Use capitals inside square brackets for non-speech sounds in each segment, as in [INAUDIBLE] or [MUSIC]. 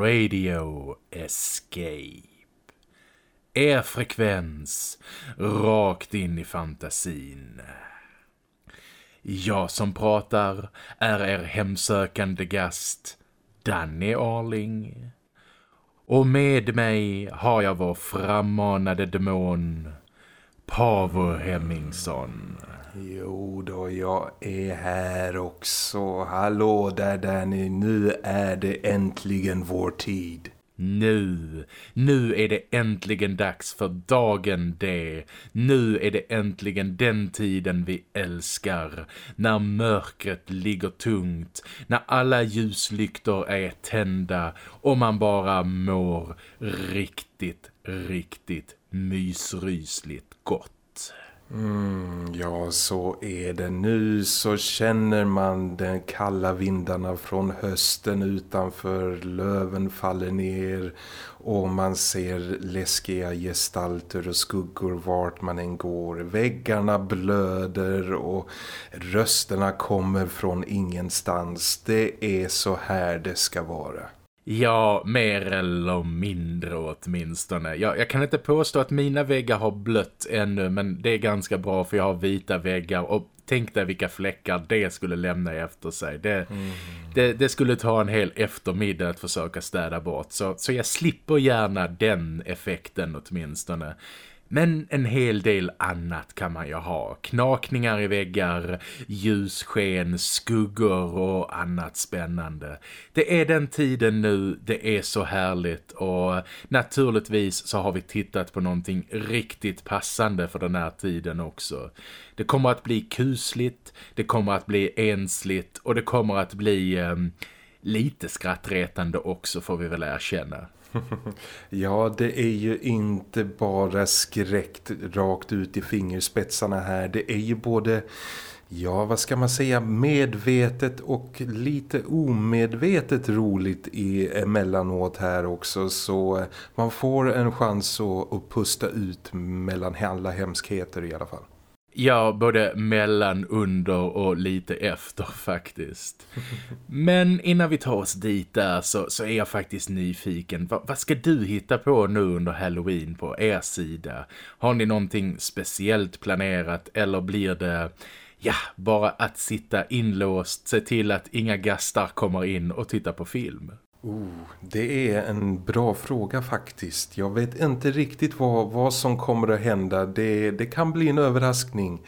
Radio Escape. Er frekvens rakt in i fantasin. Jag som pratar är er hemsökande gast Danny Arling. Och med mig har jag vår frammanade demon Pavo Hemmingsson. Jo då, jag är här också. Hallå där Danny, nu är det äntligen vår tid. Nu, nu är det äntligen dags för dagen det. Nu är det äntligen den tiden vi älskar. När mörkret ligger tungt, när alla ljuslyktor är tända och man bara mår riktigt, riktigt mysrysligt gott. Mm, ja, så är det. Nu så känner man de kalla vindarna från hösten utanför. Löven faller ner och man ser läskiga gestalter och skuggor vart man än går. Väggarna blöder och rösterna kommer från ingenstans. Det är så här det ska vara. Ja, mer eller mindre åtminstone. Jag, jag kan inte påstå att mina väggar har blött ännu men det är ganska bra för jag har vita väggar och tänk dig vilka fläckar det skulle lämna efter sig. Det, mm. det, det, skulle ta en hel eftermiddag att försöka städa bort så, så jag slipper gärna den effekten åtminstone. Men en hel del annat kan man ju ha. Knakningar i väggar, ljussken, skuggor och annat spännande. Det är den tiden nu, det är så härligt och naturligtvis så har vi tittat på någonting riktigt passande för den här tiden också. Det kommer att bli kusligt, det kommer att bli ensligt och det kommer att bli eh, lite skrattretande också får vi väl erkänna. [LAUGHS] ja, det är ju inte bara skräckt rakt ut i fingerspetsarna här. Det är ju både, ja vad ska man säga, medvetet och lite omedvetet roligt i emellanåt här också. Så man får en chans att, att pusta ut mellan alla hemskheter i alla fall. Ja, både mellan, under och lite efter faktiskt. Men innan vi tar oss dit där så, så är jag faktiskt nyfiken. Va, vad ska du hitta på nu under Halloween på er sida? Har ni någonting speciellt planerat eller blir det... Ja, bara att sitta inlåst, se till att inga gastar kommer in och titta på film. Oh, det är en bra fråga faktiskt. Jag vet inte riktigt vad, vad som kommer att hända. Det, det kan bli en överraskning.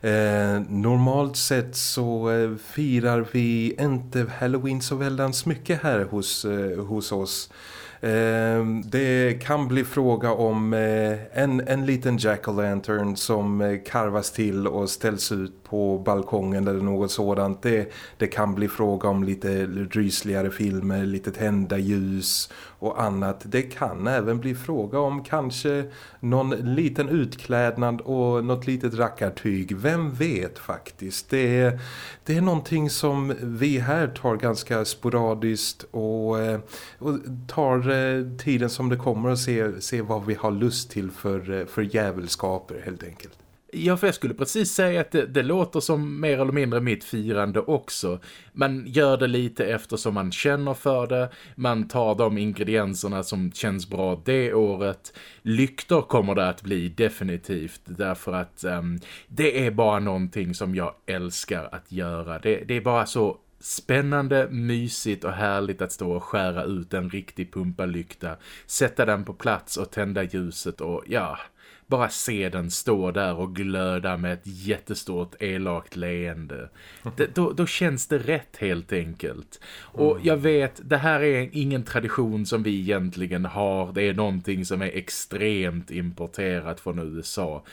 Eh, normalt sett så eh, firar vi inte Halloween så väldans mycket här hos, eh, hos oss. Ehm, det kan bli fråga om eh, en, en liten jack-o'-lantern som eh, karvas till och ställs ut på balkongen eller något sådant. Det, det kan bli fråga om lite rysligare filmer, lite tända ljus och annat. Det kan även bli fråga om kanske någon liten utklädnad och något litet rackartyg. Vem vet faktiskt. Det är, det är någonting som vi här tar ganska sporadiskt och, eh, och tar eh, tiden som det kommer och se, se vad vi har lust till för, eh, för jävelskaper helt enkelt. Ja, för jag skulle precis säga att det, det, låter som mer eller mindre mitt firande också. Man gör det lite eftersom man känner för det. Man tar de ingredienserna som känns bra det året. Lyktor kommer det att bli definitivt därför att um, det är bara någonting som jag älskar att göra. Det, det är bara så spännande, mysigt och härligt att stå och skära ut en riktig pumpalykta. Sätta den på plats och tända ljuset och ja bara se den stå där och glöda med ett jättestort elakt leende. Det, då, då känns det rätt helt enkelt. Och mm. jag vet, det här är ingen tradition som vi egentligen har. Det är någonting som är extremt importerat från USA.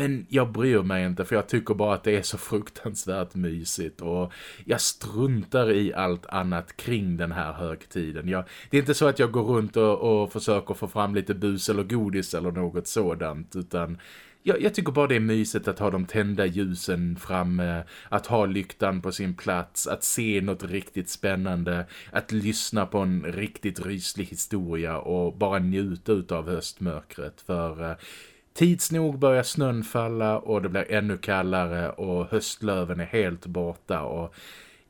Men jag bryr mig inte för jag tycker bara att det är så fruktansvärt mysigt och jag struntar i allt annat kring den här högtiden. Jag, det är inte så att jag går runt och, och försöker få fram lite bus eller godis eller något sådant utan jag, jag, tycker bara det är mysigt att ha de tända ljusen framme, att ha lyktan på sin plats, att se något riktigt spännande, att lyssna på en riktigt ryslig historia och bara njuta av höstmörkret. För eh, Tids nog börjar snön falla och det blir ännu kallare och höstlöven är helt borta och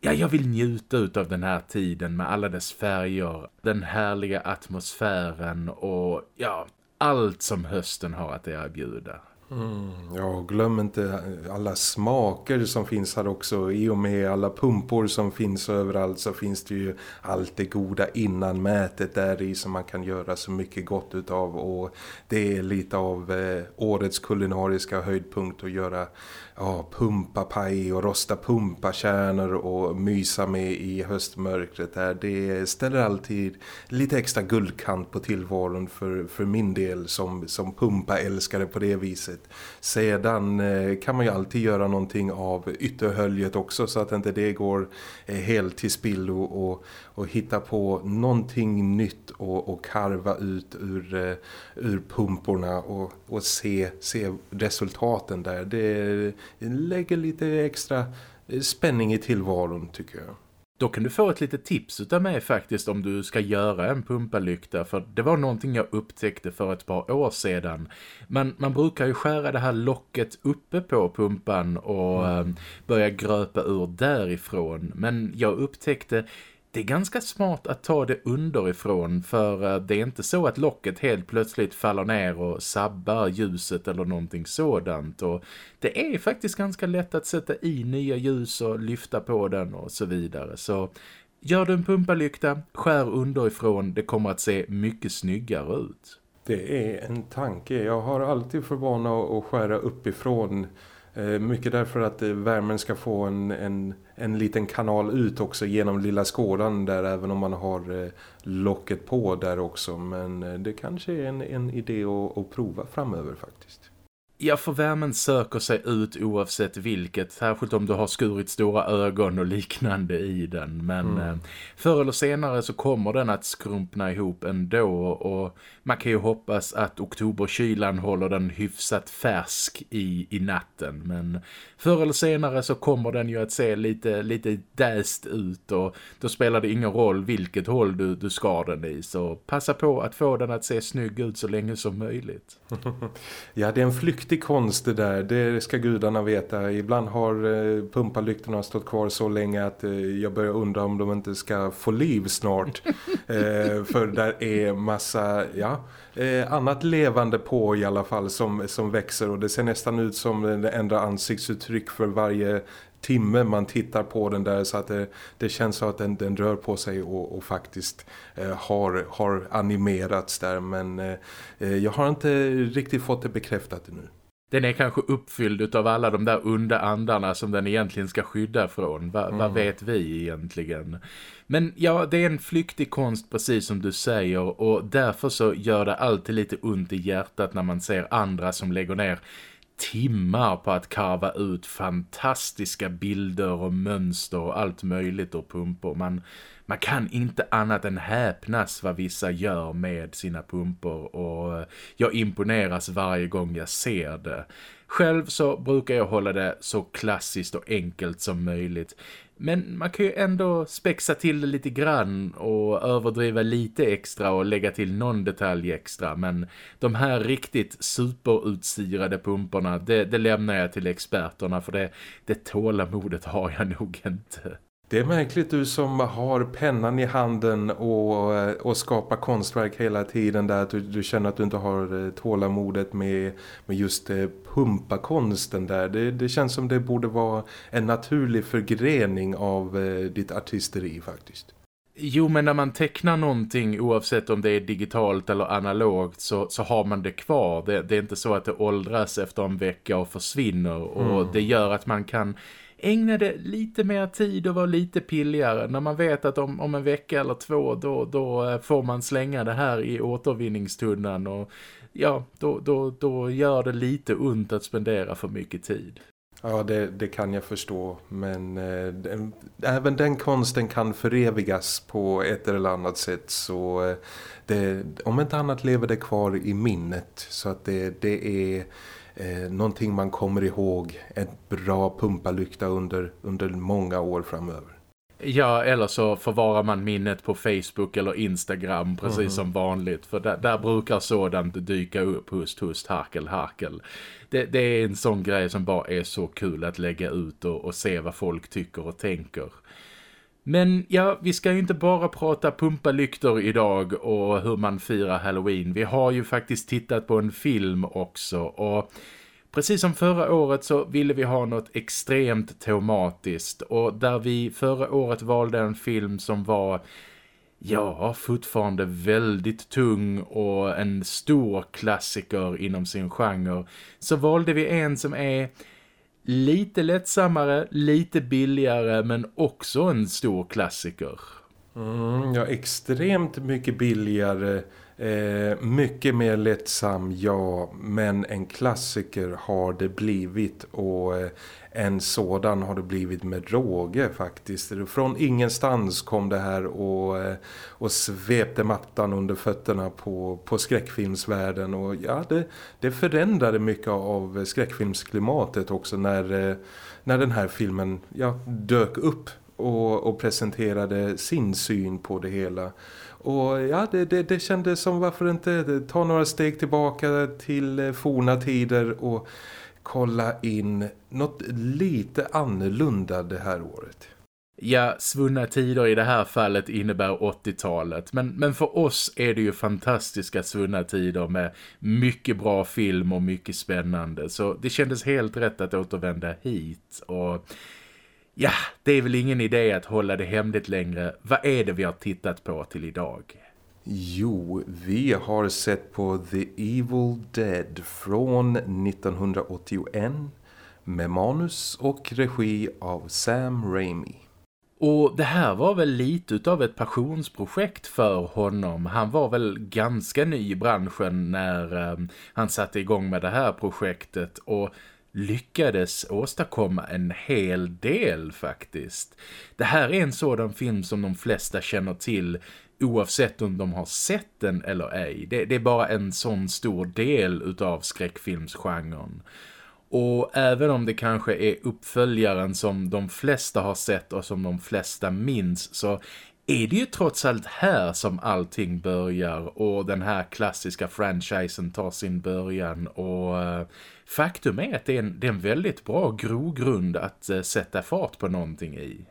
ja, jag vill njuta av den här tiden med alla dess färger, den härliga atmosfären och ja, allt som hösten har att erbjuda. Mm, ja, glöm inte alla smaker som finns här också. I och med alla pumpor som finns överallt så finns det ju allt det goda innan mätet där i som man kan göra så mycket gott utav. Och det är lite av eh, årets kulinariska höjdpunkt att göra ja, pumpa paj och rosta pumpakärnor och mysa med i höstmörkret där. Det ställer alltid lite extra guldkant på tillvaron för, för min del som, som pumpa-älskare på det viset. Sedan eh, kan man ju alltid göra någonting av ytterhöljet också så att inte det går eh, helt till spillo och, och, hitta på någonting nytt och, och karva ut ur, uh, ur pumporna och, och se, se resultaten där. Det lägger lite extra eh, spänning i tillvaron tycker jag. Då kan du få ett litet tips utav mig faktiskt om du ska göra en pumpalykta för det var någonting jag upptäckte för ett par år sedan. Men man brukar ju skära det här locket uppe på pumpan och mm. eh, börja gröpa ur därifrån. Men jag upptäckte det är ganska smart att ta det underifrån för eh, det är inte så att locket helt plötsligt faller ner och sabbar ljuset eller någonting sådant. Och det är faktiskt ganska lätt att sätta i nya ljus och lyfta på den och så vidare. Så gör du en pumpalykta, skär underifrån, det kommer att se mycket snyggare ut. Det är en tanke, jag har alltid för vana att skära uppifrån Eh, mycket därför att eh, värmen ska få en, en, en liten kanal ut också genom lilla skådan där även om man har eh, locket på där också. Men det kanske är en, en idé att, att prova framöver faktiskt. Ja, för värmen söker sig ut oavsett vilket. Särskilt om du har skurit stora ögon och liknande i den. Men mm. eh, förr eller senare så kommer den att skrumpna ihop ändå. Och man kan ju hoppas att oktoberkylan håller den hyfsat färsk i, i natten. Men förr eller senare så kommer den ju att se lite, lite däst ut. Och då spelar det ingen roll vilket håll du, du skar den i. Så passa på att få den att se snygg ut så länge som möjligt. [LAUGHS] ja, det är en flykt riktig konst det där, det ska gudarna veta. Ibland har eh, pumpalyktorna stått kvar så länge att eh, jag börjar undra om de inte ska få liv snart. [LAUGHS] eh, för där är massa, ja, annat levande på i alla fall som, som växer och det ser nästan ut som det ändrar ansiktsuttryck för varje timme man tittar på den där så att det, det känns så att den, den rör på sig och, och faktiskt eh, har, har animerats där men eh, jag har inte riktigt fått det bekräftat nu. Den är kanske uppfylld av alla de där onda andarna som den egentligen ska skydda från. Va, mm. Vad vet vi egentligen? Men ja, det är en flyktig konst precis som du säger och därför så gör det alltid lite ont i hjärtat när man ser andra som lägger ner timmar på att karva ut fantastiska bilder och mönster och allt möjligt och pumpor. Man, man kan inte annat än häpnas vad vissa gör med sina pumpor och eh, jag imponeras varje gång jag ser det. Själv så brukar jag hålla det så klassiskt och enkelt som möjligt. Men man kan ju ändå spexa till det lite grann och överdriva lite extra och lägga till någon detalj extra. Men de här riktigt superutsirade pumporna, det, det lämnar jag till experterna för det, det tålamodet har jag nog inte. Det är märkligt du som har pennan i handen och, eh, och skapar konstverk hela tiden där att du, du känner att du inte har eh, tålamodet med, med just eh, pumpakonsten där. Det, det känns som det borde vara en naturlig förgrening av ditt artisteri faktiskt. Jo, men när man tecknar någonting oavsett om det är digitalt eller analogt så, så har man det kvar. Det, det är inte så att det åldras efter en vecka och försvinner och mm. det gör att man kan ägna det lite mer tid och vara lite pilligare när man vet att om, om en vecka eller två då, då eh, får man slänga det här i återvinningstunnan och ja, då, då, då gör det lite ont att spendera för mycket tid. Ja, det, det kan jag förstå. Men eh, den, även den konsten kan förevigas på ett eller annat sätt. Så eh, det, om inte annat lever det kvar i minnet. Så att det, det är eh, någonting man kommer ihåg. En bra pumpalykta under, under många år framöver. Ja, eller så förvarar man minnet på Facebook eller Instagram precis mm. som vanligt. För där, där, brukar sådant dyka upp, hust, hust, harkel, harkel. Det, det, är en sån grej som bara är så kul att lägga ut och, och se vad folk tycker och tänker. Men ja, vi ska ju inte bara prata pumpalyktor idag och hur man firar Halloween. Vi har ju faktiskt tittat på en film också och precis som förra året så ville vi ha något extremt tematiskt och där vi förra året valde en film som var ja, fortfarande väldigt tung och en stor klassiker inom sin genre så valde vi en som är lite lättsammare, lite billigare men också en stor klassiker. Mm, ja, extremt mycket billigare, eh, mycket mer lättsam, ja, men en klassiker har det blivit och eh, en sådan har det blivit med råge faktiskt. Från ingenstans kom det här och, eh, och svepte mattan under fötterna på, på skräckfilmsvärlden. Och ja, det, det förändrade mycket av skräckfilmsklimatet också när, eh, när den här filmen ja, dök upp och, och presenterade sin syn på det hela. Och ja, det, det, det kändes som varför inte ta några steg tillbaka till eh, forna tider och kolla in något lite annorlunda det här året. Ja, svunna tider i det här fallet innebär 80-talet. Men, men för oss är det ju fantastiska svunna tider med mycket bra film och mycket spännande. Så det kändes helt rätt att återvända hit. Och ja, det är väl ingen idé att hålla det hemligt längre. Vad är det vi har tittat på till idag? Jo, vi har sett på The Evil Dead från 1981 med manus och regi av Sam Raimi. Och det här var väl lite av ett passionsprojekt för honom. Han var väl ganska ny i branschen när eh, han satte igång med det här projektet och lyckades åstadkomma en hel del faktiskt. Det här är en sådan film som de flesta känner till oavsett om de har sett den eller ej. Det, det är bara en sån stor del utav skräckfilmsgenren. Och även om det kanske är uppföljaren som de flesta har sett och som de flesta minns så är det ju trots allt här som allting börjar och den här klassiska franchisen tar sin början och eh, faktum är att det är en, det är en väldigt bra grogrund att eh, sätta fart på någonting i.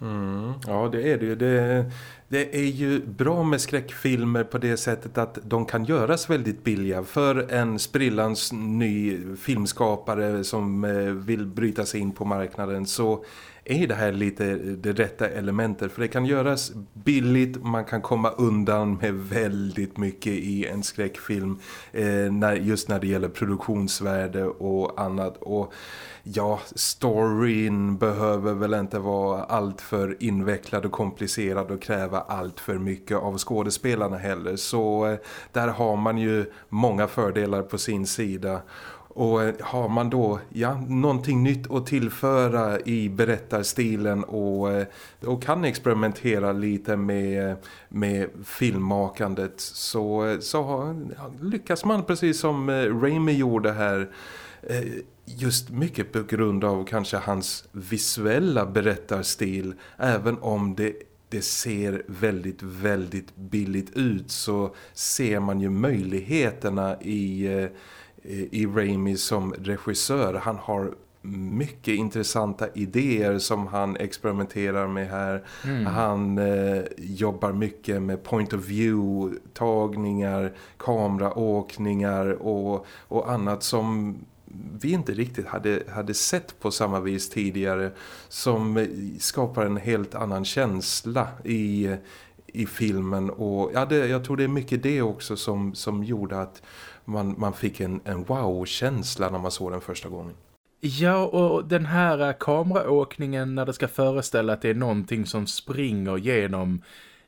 Mm, ja, det är det ju. Det, det, är ju bra med skräckfilmer på det sättet att de kan göras väldigt billiga för en sprillans ny filmskapare som eh, vill bryta sig in på marknaden så är det här lite det rätta elementet för det kan göras billigt, man kan komma undan med väldigt mycket i en skräckfilm eh, när, just när det gäller produktionsvärde och annat och ja, storyn behöver väl inte vara allt för invecklad och komplicerad och kräva allt för mycket av skådespelarna heller. Så eh, där har man ju många fördelar på sin sida. Och eh, har man då ja, någonting nytt att tillföra i berättarstilen och, eh, och kan experimentera lite med, eh, med filmmakandet så, så lyckas man precis som Raimi gjorde här just mycket på grund av kanske hans visuella berättarstil. Även om det det ser väldigt, väldigt billigt ut så ser man ju möjligheterna i, i Raimi som regissör. Han har mycket intressanta idéer som han experimenterar med här. Mm. Han eh, jobbar mycket med point of view, tagningar, kameraåkningar och, och annat som vi inte riktigt hade, hade sett på samma vis tidigare som skapar en helt annan känsla i, i filmen och ja, det, jag tror det är mycket det också som, som gjorde att man, man fick en, en wow-känsla när man såg den första gången. Ja, och den här eh, kameraåkningen när det ska föreställa att det är någonting som springer genom,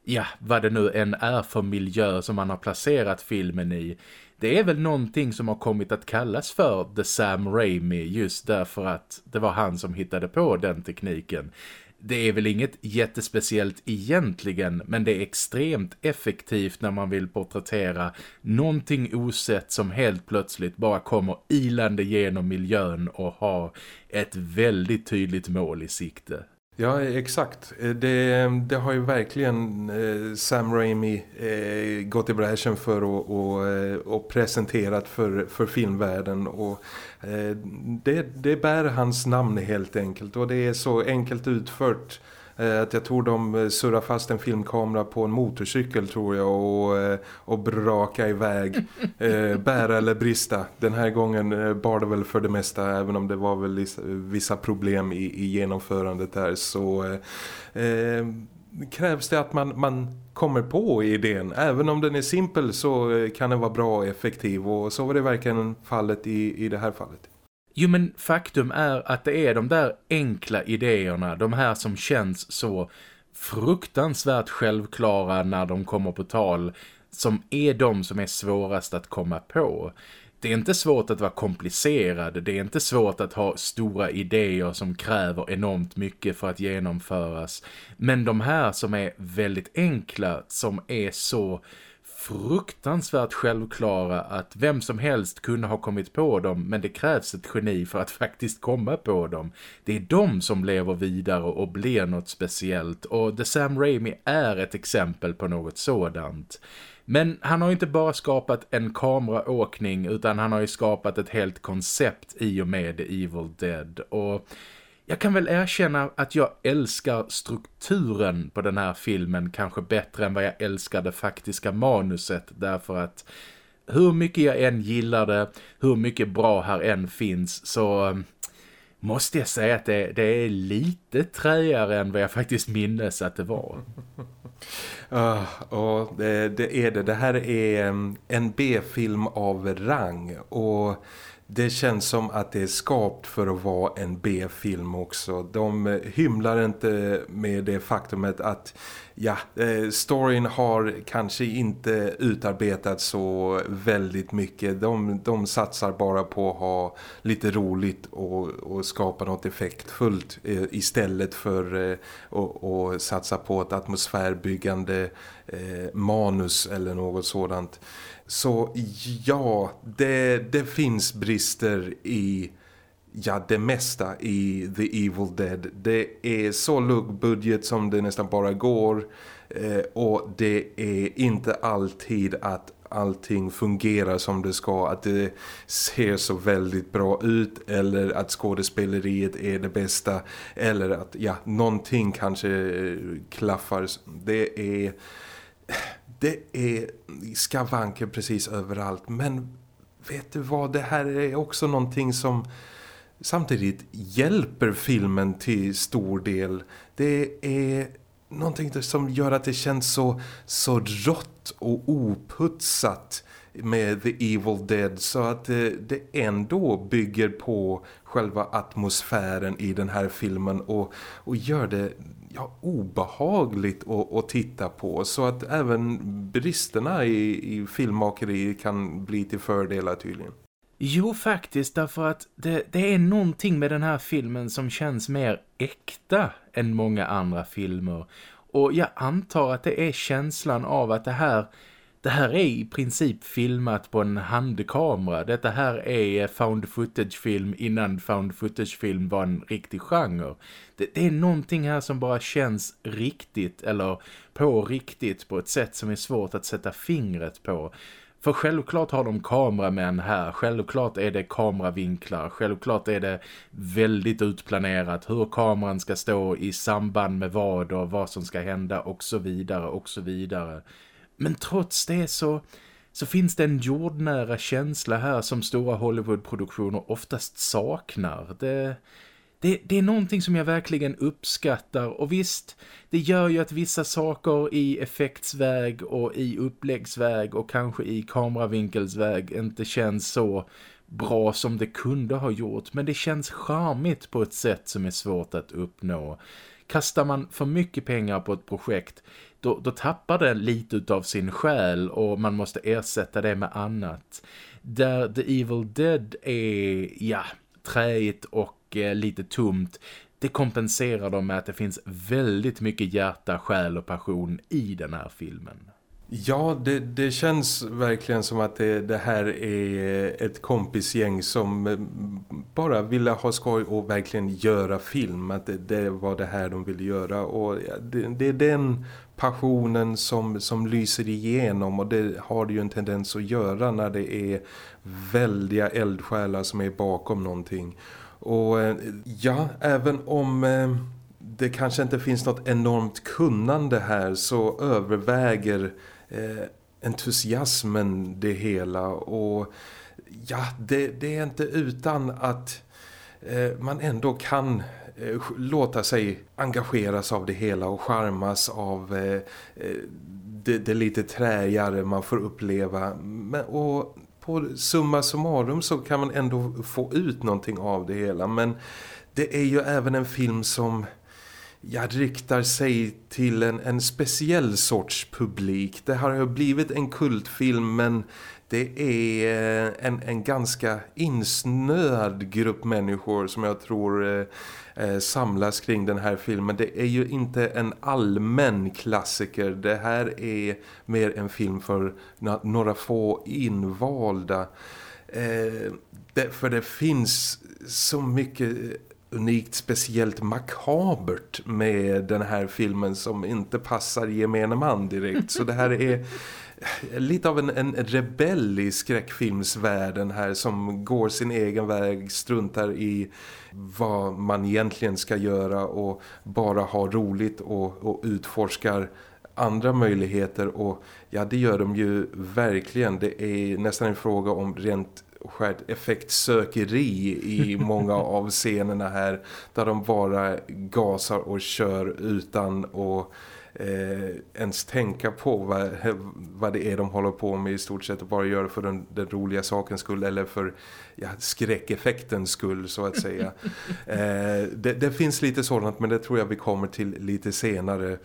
ja, vad det nu än är för miljö som man har placerat filmen i det är väl någonting som har kommit att kallas för The Sam Raimi just därför att det var han som hittade på den tekniken. Det är väl inget jättespeciellt egentligen men det är extremt effektivt när man vill porträttera någonting osett som helt plötsligt bara kommer ilande genom miljön och har ett väldigt tydligt mål i sikte. Ja, exakt. Eh, det, det har ju verkligen eh, Sam Raimi eh, gått i bräschen för och, och, och presenterat för, för filmvärlden. Och det, det bär hans namn helt enkelt. Och det är så enkelt utfört att jag tror de eh, surrar fast en filmkamera på en motorcykel tror jag och, eh, och braka iväg. [LAUGHS] bära eller brista. Den här gången bar det väl för det mesta även om det var väl vissa problem i, i genomförandet där så eh, krävs det att man, man kommer på idén. Även om den är simpel så kan den vara bra och effektiv och så var det verkligen fallet i, i det här fallet. Jo men faktum är att det är de där enkla idéerna, de här som känns så fruktansvärt självklara när de kommer på tal, som är de som är svårast att komma på. Det är inte svårt att vara komplicerad, det är inte svårt att ha stora idéer som kräver enormt mycket för att genomföras. Men de här som är väldigt enkla, som är så fruktansvärt självklara att vem som helst kunde ha kommit på dem men det krävs ett geni för att [LAUGHS] faktiskt komma på dem. Det är de som lever vidare och blir något speciellt och The Sam Raimi är ett exempel på något sådant. Men han har inte bara skapat en kameraåkning utan han har ju skapat ett helt koncept i och med The Evil Dead och jag kan väl erkänna att jag älskar strukturen på den här filmen kanske bättre än vad jag älskar det faktiska manuset därför att hur mycket jag än gillar det, hur mycket bra här än finns så um, måste jag säga att det, det är lite träigare än vad jag faktiskt minns att det var. [LAUGHS] Uh, det, det, är det. Det här är um, en B-film av rang och det känns som att det är skapt för att vara en B-film också. De eh, hymlar inte med det faktumet att ja, eh, storyn har kanske inte utarbetats så väldigt mycket. De, de satsar bara på att ha lite roligt och, och skapa något effektfullt eh, istället för att satsa på ett atmosfärbyggande manus eller något sådant. Så ja, det, det finns brister i ja, det mesta i The Evil Dead. Det är så lugg budget som det nästan bara går eh, och det är inte alltid att allting fungerar som det ska, att det ser så väldigt bra ut eller att skådespeleriet är det bästa eller att ja, någonting kanske klaffar. Det är det är skavanker precis överallt. Men vet du vad, det här är också någonting som samtidigt hjälper filmen till stor del. Det är någonting som gör att det känns så, så rått och oputsat med The Evil Dead så att eh, det, ändå bygger på själva atmosfären i den här filmen och, och gör det ja, obehagligt att, att titta på så att även bristerna i, i filmmakeri kan bli till fördelar tydligen. Jo, faktiskt, därför att det, det är någonting med den här filmen som känns mer äkta än många andra filmer. Och jag antar att det är känslan av att det här det här är i princip filmat på en handkamera. Detta här är found footage-film innan found footage-film var en riktig genre. Det, det, är någonting här som bara känns riktigt eller på riktigt på ett sätt som är svårt att sätta fingret på. För självklart har de kameramän här, självklart är det kameravinklar, självklart är det väldigt utplanerat hur kameran ska stå i samband med vad och vad som ska hända och så vidare och så vidare. Men trots det så, så finns det en jordnära känsla här som stora Hollywood-produktioner oftast saknar. Det, det, det är någonting som jag verkligen uppskattar och visst, det gör ju att vissa saker i effektsväg och i uppläggsväg och kanske i kameravinkelsväg inte känns så bra som det kunde ha gjort men det känns charmigt på ett sätt som är svårt att uppnå. Kastar man för mycket pengar på ett projekt då, då tappar det lite av sin själ och man måste ersätta det med annat. Där The Evil Dead är, ja, träigt och eh, lite tomt. Det kompenserar dem med att det finns väldigt mycket hjärta, själ och passion i den här filmen. Ja, det, det känns verkligen som att det, det, här är ett kompisgäng som eh, bara ville ha skoj och verkligen göra film. Att det, det var det här de ville göra och det, det, är den passionen som, som lyser igenom och det har det ju en tendens att göra när det är väldiga eldsjälar som är bakom någonting. Och eh, ja, även om eh, det kanske inte finns något enormt kunnande här så överväger eh, entusiasmen det hela och ja, det, det är inte utan att eh, man ändå kan Eh, låta sig engageras av det hela och charmas av eh, eh, det, det, lite träigare man får uppleva. Men, och på summa summarum så kan man ändå få ut någonting av det hela. Men det är ju även en film som jag riktar sig till en, en speciell sorts publik. Det har blivit en kultfilm men det är eh, en, en ganska insnöad grupp människor som jag tror eh, eh, samlas kring den här filmen. Det är ju inte en allmän klassiker. Det här är mer en film för några få invalda. Eh, det, för det finns så mycket unikt speciellt makabert med den här filmen som inte passar gemene man direkt. Så det här är lite av en, en rebell i skräckfilmsvärlden här som går sin egen väg, struntar i vad man egentligen ska göra och bara ha roligt och, och utforskar andra möjligheter och ja det gör de ju verkligen. Det är nästan en fråga om rent skärt effektsökeri i många [LAUGHS] av scenerna här där de bara gasar och kör utan att eh, ens tänka på vad, vad det är de håller på med i stort sett och bara gör för den, den roliga sakens skull eller för ja, skräckeffektens skull så att säga. [LAUGHS] eh, det, det finns lite sådant men det tror jag vi kommer till lite senare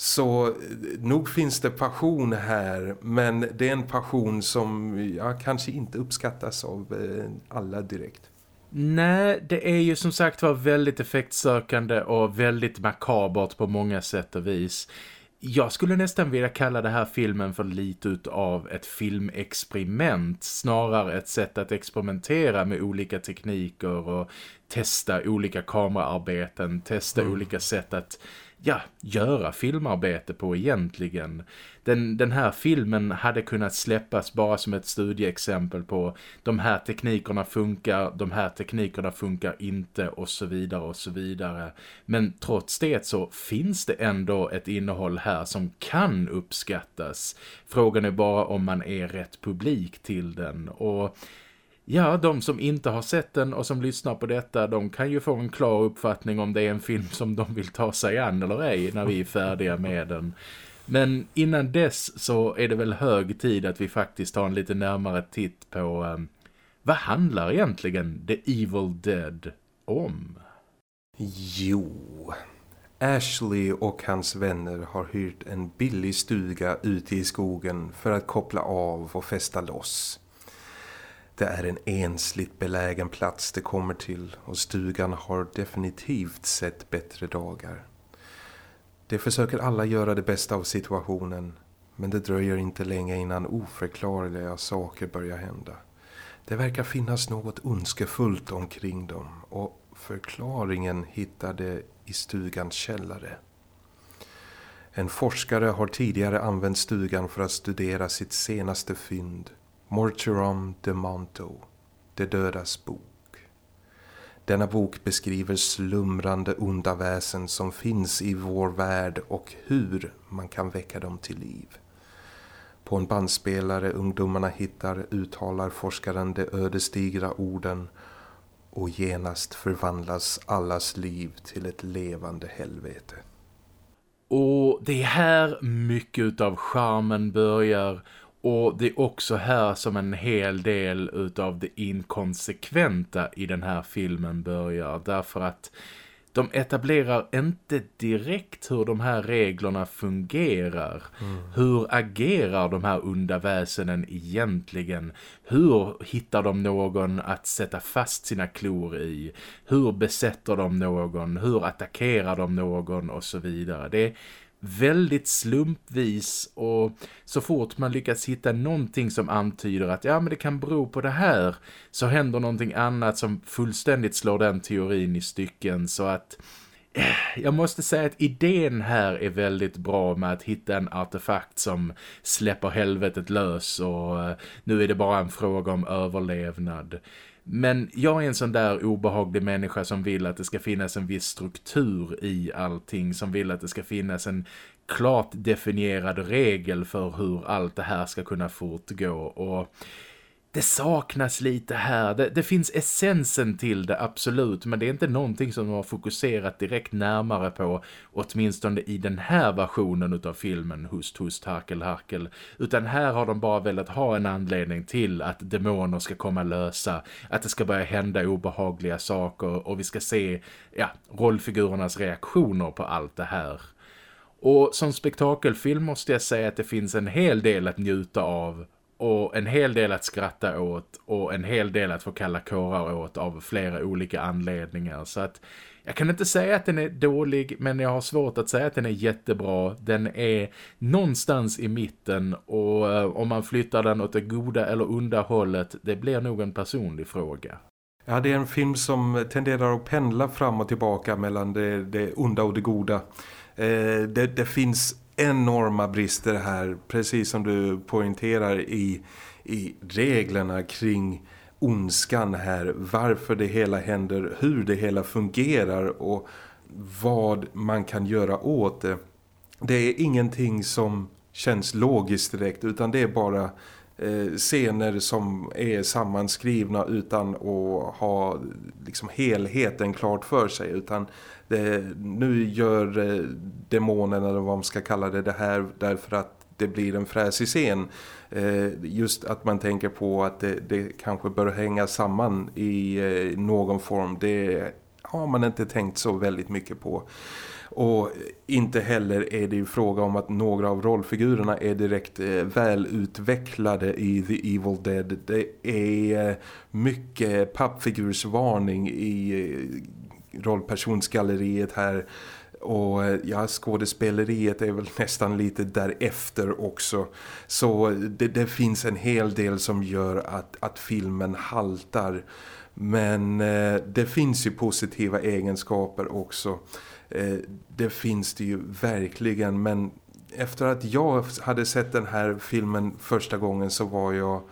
så eh, nog finns det passion här men det är en passion som ja, kanske inte uppskattas av eh, alla direkt. Nej, det är ju som sagt var väldigt effektsökande och väldigt makabert på många sätt och vis. Jag skulle nästan vilja kalla det här filmen för lite av ett filmexperiment. Snarare ett sätt att experimentera med olika tekniker och testa olika kameraarbeten, testa mm. olika sätt att ja, göra filmarbete på egentligen. Den, den här filmen hade kunnat släppas bara som ett studieexempel på de här teknikerna funkar, de här teknikerna funkar inte och så vidare och så vidare. Men trots det så finns det ändå ett innehåll här som kan uppskattas. Frågan är bara om man är rätt publik till den och Ja, de som inte har sett den och som lyssnar på detta, de kan ju få en klar uppfattning om det är en film som de vill ta sig an eller ej när vi är färdiga med den. Men innan dess så är det väl hög tid att vi faktiskt tar en lite närmare titt på um, vad handlar egentligen The Evil Dead om? Jo, Ashley och hans vänner har hyrt en billig stuga ute i skogen för att koppla av och fästa loss. Det är en ensligt belägen plats det kommer till och stugan har definitivt sett bättre dagar. Det försöker alla göra det bästa av situationen men det dröjer inte länge innan oförklarliga saker börjar hända. Det verkar finnas något ondskefullt omkring dem och förklaringen hittade i stugans källare. En forskare har tidigare använt stugan för att studera sitt senaste fynd Mortuorum de Monto, Det dödas bok. Denna bok beskriver slumrande onda väsen som finns i vår värld och hur man kan väcka dem till liv. På en bandspelare ungdomarna hittar uttalar forskaren de ödesdigra orden och genast förvandlas allas liv till ett levande helvete. Och det är här mycket av charmen börjar och det är också här som en hel del utav det inkonsekventa i den här filmen börjar. Därför att de etablerar inte direkt hur de här reglerna fungerar. Mm. Hur agerar de här onda väsenen egentligen? Hur hittar de någon att sätta fast sina klor i? Hur besätter de någon? Hur attackerar de någon? Och så vidare. Det väldigt slumpvis och så fort man lyckas hitta någonting som antyder att ja men det kan bero på det här så händer någonting annat som fullständigt slår den teorin i stycken så att eh, jag måste säga att idén här är väldigt bra med att hitta en artefakt som släpper helvetet lös och eh, nu är det bara en fråga om överlevnad. Men jag är en sån där obehaglig människa som vill att det ska finnas en viss struktur i allting. Som vill att det ska finnas en klart definierad regel för hur allt det här ska kunna fortgå. Och det saknas lite här. Det, det, finns essensen till det, absolut. Men det är inte någonting som de har fokuserat direkt närmare på. Åtminstone i den här versionen av filmen Hust, hust, harkel, harkel. Utan här har de bara velat ha en anledning till att demoner ska komma lösa. Att det ska börja hända obehagliga saker. Och vi ska se ja, rollfigurernas reaktioner på allt det här. Och som spektakelfilm måste jag säga att det finns en hel del att njuta av och en hel del att skratta åt och en hel del att få kalla kårar åt av flera olika anledningar. Så att jag kan inte säga att den är dålig men jag har svårt att säga att den är jättebra. Den är någonstans i mitten och eh, om man flyttar den åt det goda eller onda hållet det blir nog en personlig fråga. Ja, det är en film som tenderar att pendla fram och tillbaka mellan det, det onda och det goda. Eh, det, det finns enorma brister här, precis som du poängterar i, i reglerna kring ondskan här. Varför det hela händer, hur det hela fungerar och vad man kan göra åt det. Det är ingenting som känns logiskt direkt utan det är bara eh, scener som är sammanskrivna utan att ha liksom helheten klart för sig utan nu gör eh, demonen eller vad man ska kalla det det här därför att det blir en fräsig scen. Eh, just att man tänker på att det, det kanske bör hänga samman i eh, någon form. Det har man inte tänkt så väldigt mycket på. Och inte heller är det ju fråga om att några av rollfigurerna är direkt eh, välutvecklade i The Evil Dead. Det är eh, mycket pappfigursvarning i eh, rollpersonsgalleriet här och eh, ja, skådespeleriet är väl nästan lite därefter också. Så det, det, finns en hel del som gör att, att filmen haltar. Men eh, det finns ju positiva egenskaper också. Eh, det finns det ju verkligen. Men efter att jag hade sett den här filmen första gången så var jag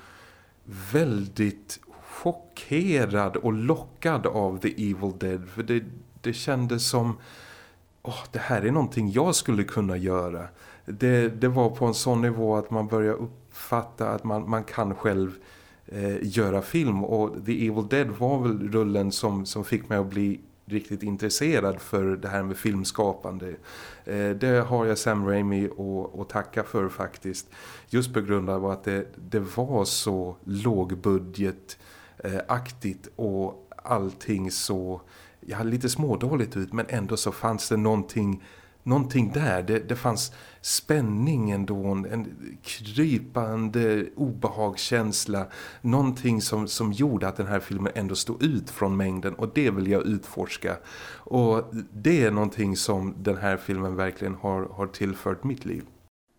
väldigt chockerad och lockad av The Evil Dead. För det, det kändes som, oh, det här är någonting jag skulle kunna göra. Det, det var på en sån nivå att man börjar uppfatta att man, man kan själv eh, göra film. Och The Evil Dead var väl rullen som, som fick mig att bli riktigt intresserad för det här med filmskapande. Eh, det har jag Sam Raimi att tacka för faktiskt. Just på grund av att det, det var så lågbudget Eh, aktigt och allting så ja, lite smådåligt ut men ändå så fanns det någonting, någonting där. Det, det fanns spänning ändå, en krypande obehagskänsla. Någonting som, som gjorde att den här filmen ändå stod ut från mängden och det vill jag utforska. Och det är någonting som den här filmen verkligen har, har tillfört mitt liv.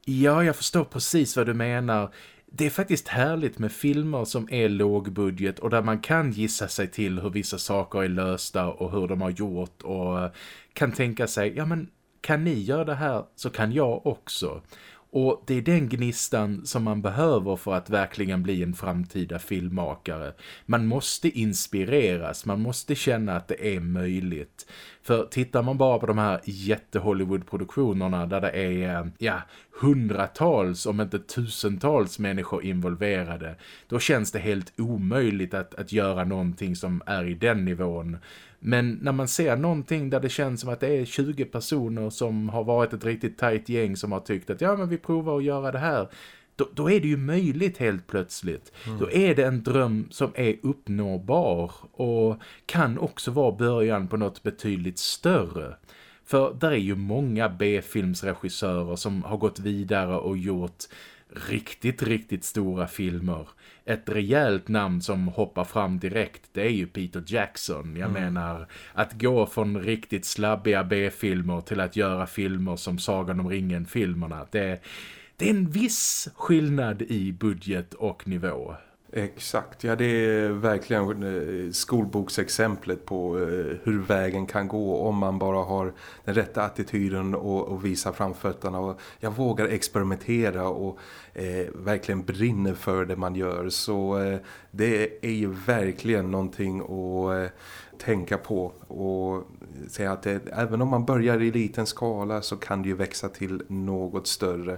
Ja, jag förstår precis vad du menar det är faktiskt härligt med filmer som är lågbudget och där man kan gissa sig till hur vissa saker är lösta och hur de har gjort och kan tänka sig, ja men kan ni göra det här så kan jag också. Och det är den gnistan som man behöver för att verkligen bli en framtida filmmakare. Man måste inspireras, man måste känna att det är möjligt. För tittar man bara på de här jätte-Hollywood-produktionerna där det är eh, ja, hundratals om inte tusentals människor involverade. Då känns det helt omöjligt att, att göra någonting som är i den nivån. Men när man ser någonting där det känns som att det är 20 personer som har varit ett riktigt tajt gäng som har tyckt att ja men vi provar att göra det här. Då, då är det ju möjligt helt plötsligt. Mm. Då är det en dröm som är uppnåbar och kan också vara början på något betydligt större. För där är ju många B-filmsregissörer som har gått vidare och gjort riktigt, riktigt stora filmer. Ett rejält namn som hoppar fram direkt, det är ju Peter Jackson. Jag mm. menar, att gå från riktigt slabbiga B-filmer till att göra filmer som Sagan om ringen-filmerna, det, det är en viss skillnad i budget och nivå. Exakt, ja det är verkligen eh, skolboksexemplet på eh, hur vägen kan gå om man bara har den rätta attityden och, och visar framfötterna. Och jag vågar experimentera och eh, verkligen brinner för det man gör. Så eh, det är ju verkligen någonting att eh, tänka på och säga att det, även om man börjar i liten skala så kan det ju växa till något större.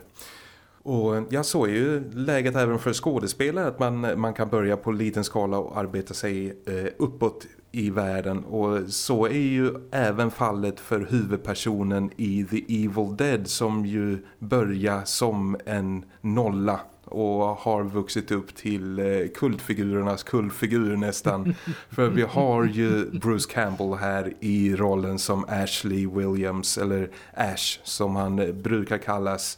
Och ja, så är ju läget även för skådespelare att man, man kan börja på liten skala och arbeta sig eh, uppåt i världen och så är ju även fallet för huvudpersonen i The Evil Dead som ju börjar som en nolla och har vuxit upp till eh, kultfigurernas kultfigur nästan. [LAUGHS] För vi har ju Bruce Campbell här i rollen som Ashley Williams eller Ash som han brukar kallas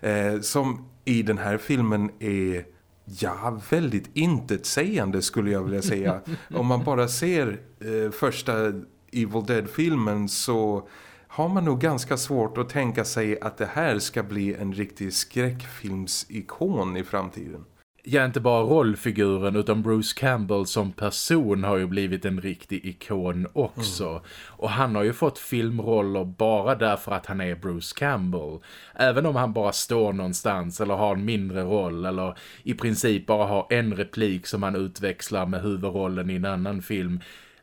eh, som i den här filmen är ja, väldigt intetsägande skulle jag vilja säga. [LAUGHS] Om man bara ser eh, första Evil Dead-filmen så har man nog ganska svårt att tänka sig att det här ska bli en riktig skräckfilmsikon i framtiden ja, inte bara rollfiguren utan Bruce Campbell som person har ju blivit en riktig ikon också. Mm. Och han har ju fått filmroller bara därför att han är Bruce Campbell. Även om han bara står någonstans eller har en mindre roll eller i princip bara har en replik som han utväxlar med huvudrollen i en annan film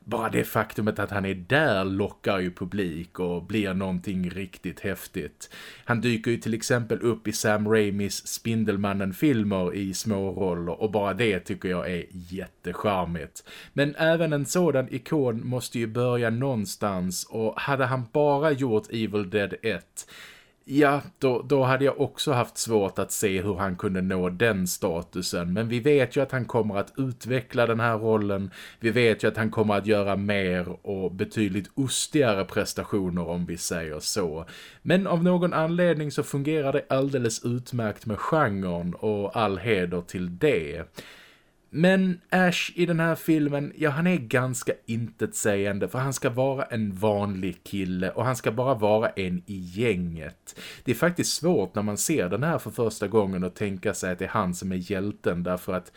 bara det faktumet att han är där lockar ju publik och blir någonting riktigt häftigt. Han dyker ju till exempel upp i Sam Raimis Spindelmannen-filmer i små roller och bara det tycker jag är jättecharmigt. Men även en sådan ikon måste ju börja någonstans och hade han bara gjort Evil Dead 1 Ja, då, då hade jag också haft svårt att se hur han kunde nå den statusen. Men vi vet ju att han kommer att utveckla den här rollen. Vi vet ju att han kommer att göra mer och betydligt ostigare prestationer om vi säger så. Men av någon anledning så fungerar det alldeles utmärkt med genren och all heder till det. Men Ash i den här filmen, ja han är ganska intetsägande för han ska vara en vanlig kille och han ska bara vara en i gänget. Det är faktiskt svårt när man ser den här för första gången att tänka sig att det är han som är hjälten därför att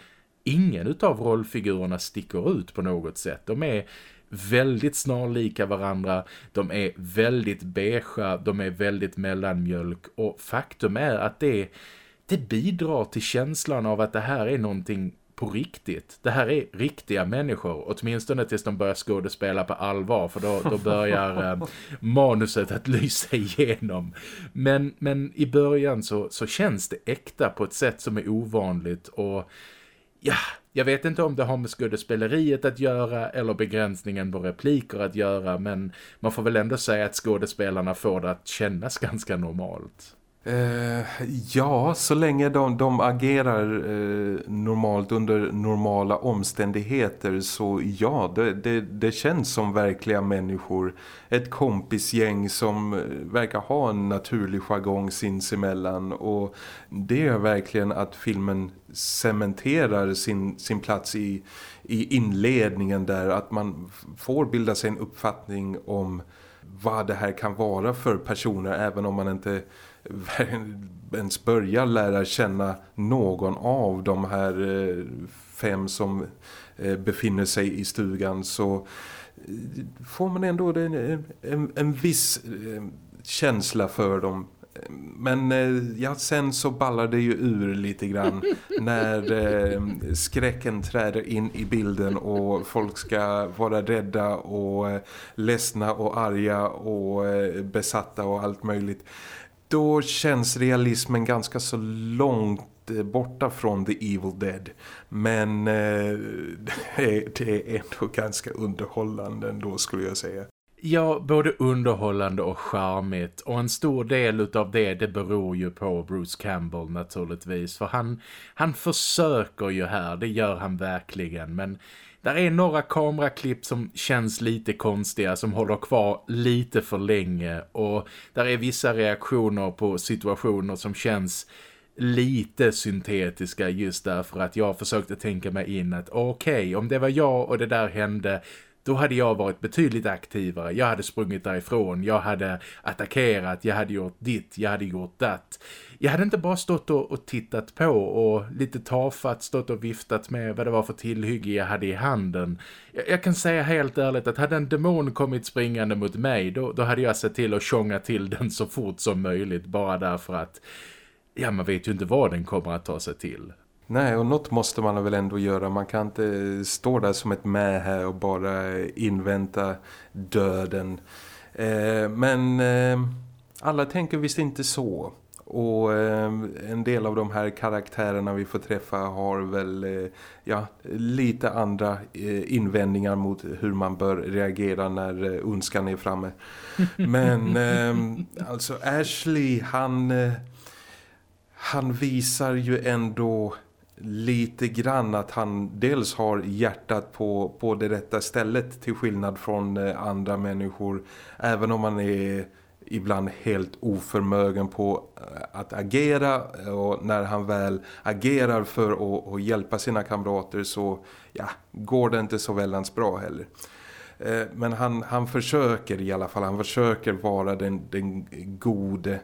ingen utav rollfigurerna sticker ut på något sätt. De är väldigt snarlika varandra, de är väldigt beige, de är väldigt mellanmjölk och faktum är att det, det bidrar till känslan av att det här är någonting på riktigt. Det här är riktiga människor, åtminstone tills de börjar skådespela på allvar för då, då börjar eh, manuset att lysa igenom. Men, men i början så, så känns det äkta på ett sätt som är ovanligt och ja, jag vet inte om det har med skådespeleriet att göra eller begränsningen på repliker att göra men man får väl ändå säga att skådespelarna får det att kännas ganska normalt. Eh, ja, så länge de, de agerar eh, normalt under normala omständigheter så ja, det, det, det, känns som verkliga människor. Ett kompisgäng som eh, verkar ha en naturlig jargong sinsemellan och det är verkligen att filmen cementerar sin, sin plats i, i inledningen där att man får bilda sig en uppfattning om vad det här kan vara för personer även om man inte [LAUGHS] ens börjar lära känna någon av de här eh, fem som eh, befinner sig i stugan så eh, får man ändå en, en, en viss känsla för dem. Men ja, sen så ballar det ju ur lite grann [LAUGHS] när eh, skräcken träder in i bilden och folk ska vara rädda och eh, ledsna och arga och eh, besatta och allt möjligt då känns realismen ganska så långt eh, borta från The Evil Dead. Men eh, [LAUGHS] det är ändå ganska underhållande ändå skulle jag säga. Ja, både underhållande och charmigt. Och en stor del av det, det beror ju på Bruce Campbell naturligtvis. För han, han försöker ju här, det gör han verkligen. Men där är några kameraklipp som känns lite konstiga, som håller kvar lite för länge. Och där är vissa reaktioner på situationer som känns lite syntetiska just därför att jag försökte tänka mig in att okej, okay, om det var jag och det där hände då hade jag varit betydligt aktivare. Jag hade sprungit därifrån, jag hade attackerat, jag hade gjort ditt, jag hade gjort datt. Jag hade inte bara stått och, och, tittat på och lite tafatt stått och viftat med vad det var för tillhygge jag hade i handen. Jag, jag kan säga helt ärligt att hade en demon kommit springande mot mig då, då hade jag sett till att sjunga till den så fort som möjligt bara därför att ja, man vet ju inte vad den kommer att ta sig till. Nej, och något måste man väl ändå göra. Man kan inte stå där som ett med här och bara invänta döden. Eh, men eh, alla tänker visst inte så. Och eh, en del av de här karaktärerna vi får träffa har väl eh, ja, lite andra eh, invändningar mot hur man bör reagera när eh, ondskan är framme. [LAUGHS] Men alltså Ashley, han, han visar ju ändå lite grann att han dels har hjärtat på, på det rätta stället till skillnad från eh, andra människor. Även om han är ibland helt oförmögen på eh, att agera och när han väl agerar för att, att hjälpa sina kamrater så ja, går det inte så väldans bra heller. Eh, men han, han försöker i alla fall, han försöker vara den, den gode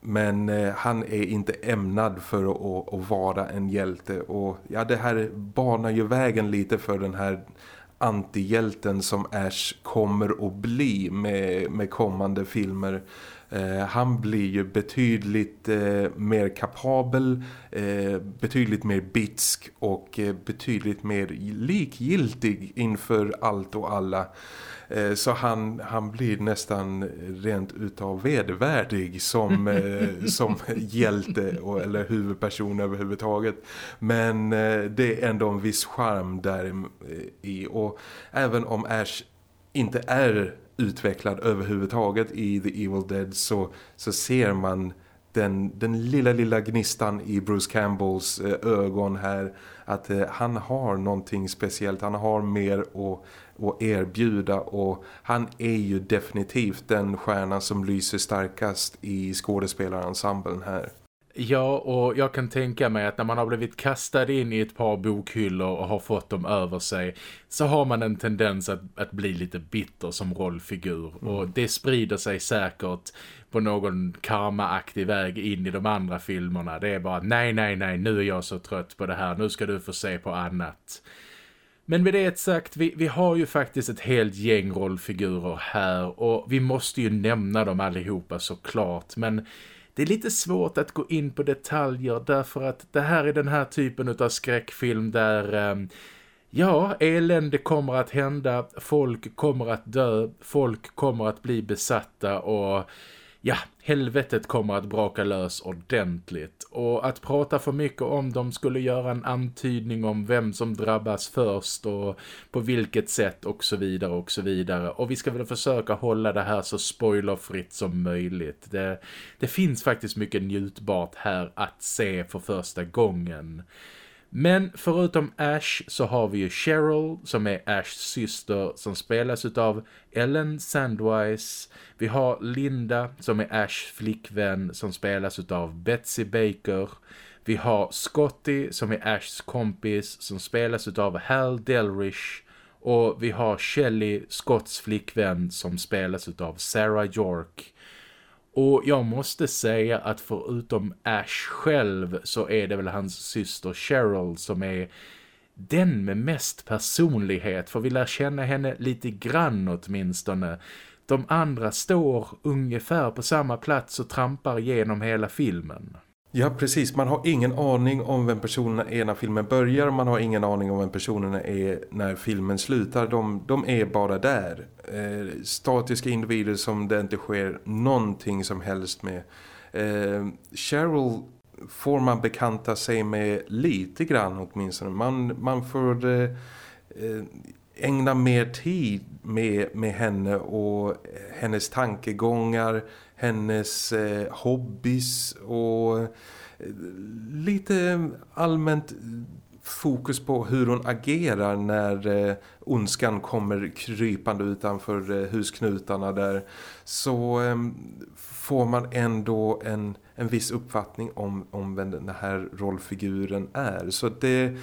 men eh, han är inte ämnad för att, att, vara en hjälte. Och ja, det här banar ju vägen lite för den här antihjälten som Ash kommer att bli med, med kommande filmer. Eh, han blir ju betydligt eh, mer kapabel, eh, betydligt mer bitsk och eh, betydligt mer likgiltig inför allt och alla. Eh, så han, han blir nästan rent utav vedervärdig som, [LAUGHS] eh, som hjälte och, eller huvudperson överhuvudtaget. Men eh, det är ändå en viss charm där i. Och även om Ash inte är utvecklad överhuvudtaget i The Evil Dead så, så ser man den, den lilla lilla gnistan i Bruce Campbells ögon här att han har någonting speciellt, han har mer att att erbjuda och han är ju definitivt den stjärna som lyser starkast i skådespelarensemblen här. Ja, och jag kan tänka mig att när man har blivit kastad in i ett par bokhyllor och har fått dem över sig så har man en tendens att, att bli lite bitter som rollfigur. Mm. Och det sprider sig säkert på någon karmaaktig väg in i de andra filmerna. Det är bara, nej, nej, nej, nu är jag så trött på det här. Nu ska du få se på annat. Men med det sagt, vi, vi har ju faktiskt ett helt gäng rollfigurer här och vi måste ju nämna dem allihopa såklart. Men det är lite svårt att gå in på detaljer därför att det här är den här typen av skräckfilm där... Eh, ja, elände kommer att hända, folk kommer att dö, folk kommer att bli besatta och ja, helvetet kommer att braka lös ordentligt. Och att prata för mycket om dem skulle göra en antydning om vem som drabbas först och på vilket sätt och så vidare och så vidare. Och vi ska väl försöka hålla det här så spoilerfritt som möjligt. Det, det finns faktiskt mycket njutbart här att se för första gången. Men förutom Ash så har vi ju Cheryl som är Ashs syster som spelas av Ellen Sandwise. Vi har Linda som är Ashs flickvän som spelas av Betsy Baker. Vi har Scotty som är Ashs kompis som spelas av Hal Delrish. Och vi har Shelley, Scotts flickvän som spelas av Sarah York. Och jag måste säga att förutom Ash själv så är det väl hans syster Cheryl som är den med mest personlighet. För vi lär känna henne lite grann åtminstone. De andra står ungefär på samma plats och trampar genom hela filmen. Ja, precis. Man har ingen aning om vem personerna är när filmen börjar. Man har ingen aning om vem personerna är när filmen slutar. De, de är bara där. Eh, statiska individer som det inte sker någonting som helst med. Eh, Cheryl får man bekanta sig med lite grann åtminstone. Man, man får eh, eh ägna mer tid med, med henne och hennes tankegångar hennes eh, hobbys och eh, lite allmänt fokus på hur hon agerar när eh, ondskan kommer krypande utanför eh, husknutarna där så eh, får man ändå en, en viss uppfattning om, om vem den här rollfiguren är. Så det,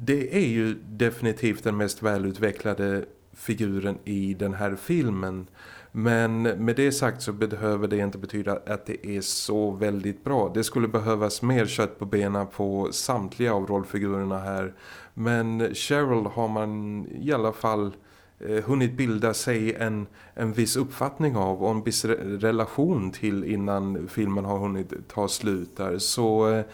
det är ju definitivt den mest välutvecklade figuren i den här filmen. Men med det sagt så behöver det inte betyda att det är så väldigt bra. Det skulle behövas mer kött på benen på samtliga av rollfigurerna här. Men Cheryl har man i alla fall eh, hunnit bilda sig en, en viss uppfattning av och en viss re relation till innan filmen har hunnit ta slut där. Så eh,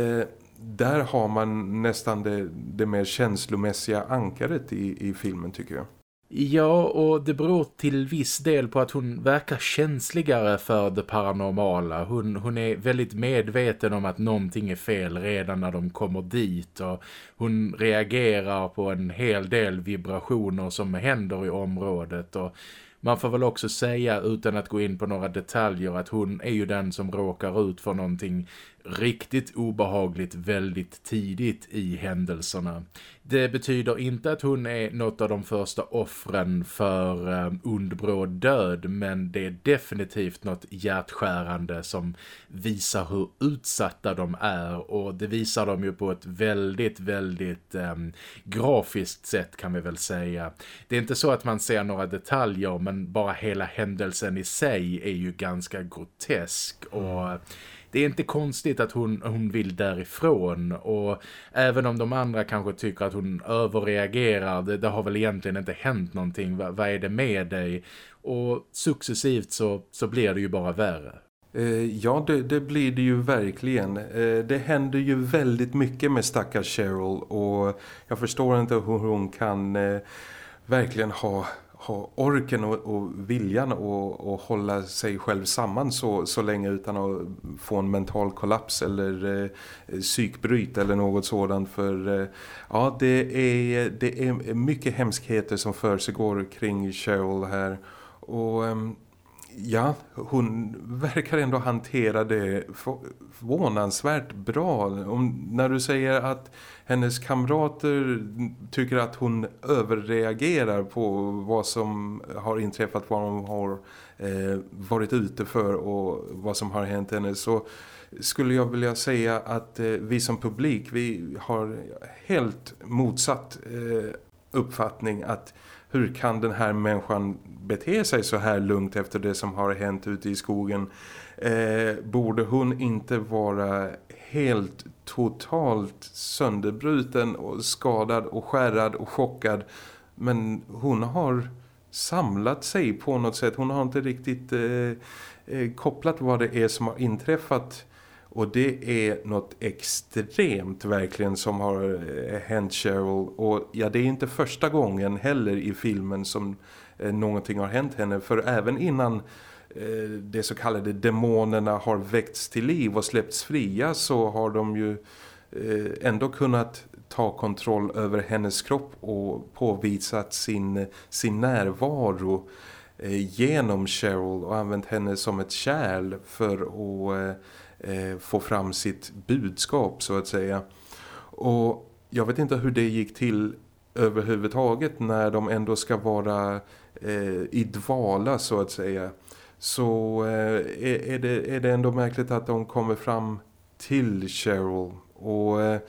eh där har man nästan det, det mer känslomässiga ankaret i, i filmen tycker jag. Ja, och det beror till viss del på att hon verkar känsligare för det paranormala. Hon, hon är väldigt medveten om att någonting är fel redan när de kommer dit och hon reagerar på en hel del vibrationer som händer i området och man får väl också säga utan att gå in på några detaljer att hon är ju den som råkar ut för någonting riktigt obehagligt väldigt tidigt i händelserna. Det betyder inte att hon är något av de första offren för eh, ondbråd död men det är definitivt något hjärtskärande som visar hur utsatta de är och det visar de ju på ett väldigt, väldigt eh, grafiskt sätt kan vi väl säga. Det är inte så att man ser några detaljer men bara hela händelsen i sig är ju ganska grotesk och mm det är inte konstigt att hon, hon vill därifrån och även om de andra kanske tycker att hon överreagerar, det, det har väl egentligen inte hänt någonting, Va, vad är det med dig? Och successivt så, så blir det ju bara värre. Eh, ja, det, det, blir det ju verkligen. Eh, det händer ju väldigt mycket med stackars Cheryl och jag förstår inte hur hon kan eh, verkligen ha ha orken och, och viljan att hålla sig själv samman så, så länge utan att få en mental kollaps eller eh, psykbryt eller något sådant. För eh, ja det är, det är mycket hemskheter som för sig går kring Cheryl här. Och eh, ja, hon verkar ändå hantera det förvånansvärt bra. Om, när du säger att hennes kamrater tycker att hon överreagerar på vad som har inträffat, vad hon har eh, varit ute för och vad som har hänt henne så skulle jag vilja säga att eh, vi som publik vi har helt motsatt eh, uppfattning att hur kan den här människan bete sig så här lugnt efter det som har hänt ute i skogen? Eh, borde hon inte vara helt totalt sönderbruten och skadad och skärrad och chockad? Men hon har samlat sig på något sätt. Hon har inte riktigt eh, eh kopplat vad det är som har inträffat och det är något extremt verkligen som har eh, hänt Cheryl. Och ja, det är inte första gången heller i filmen som eh, någonting har hänt henne. För även innan eh, de så kallade demonerna har väckts till liv och släppts fria så har de ju eh, ändå kunnat ta kontroll över hennes kropp och påvisat sin, sin närvaro eh, genom Cheryl och använt henne som ett kärl för att eh, eh, få fram sitt budskap så att säga. Och jag vet inte hur det gick till överhuvudtaget när de ändå ska vara eh, i dvala så att säga. Så eh, är, är, det, är det ändå märkligt att de kommer fram till Cheryl och eh,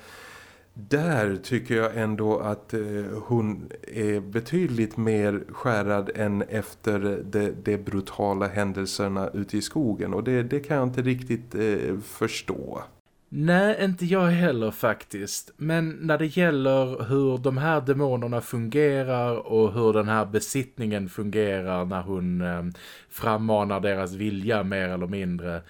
där tycker jag ändå att eh, hon är betydligt mer skärad än efter de, de brutala händelserna ute i skogen. Och det, det kan jag inte riktigt eh, förstå. Nej, inte jag heller faktiskt. Men när det gäller hur de här demonerna fungerar och hur den här besittningen fungerar när hon eh, frammanar deras vilja mer eller mindre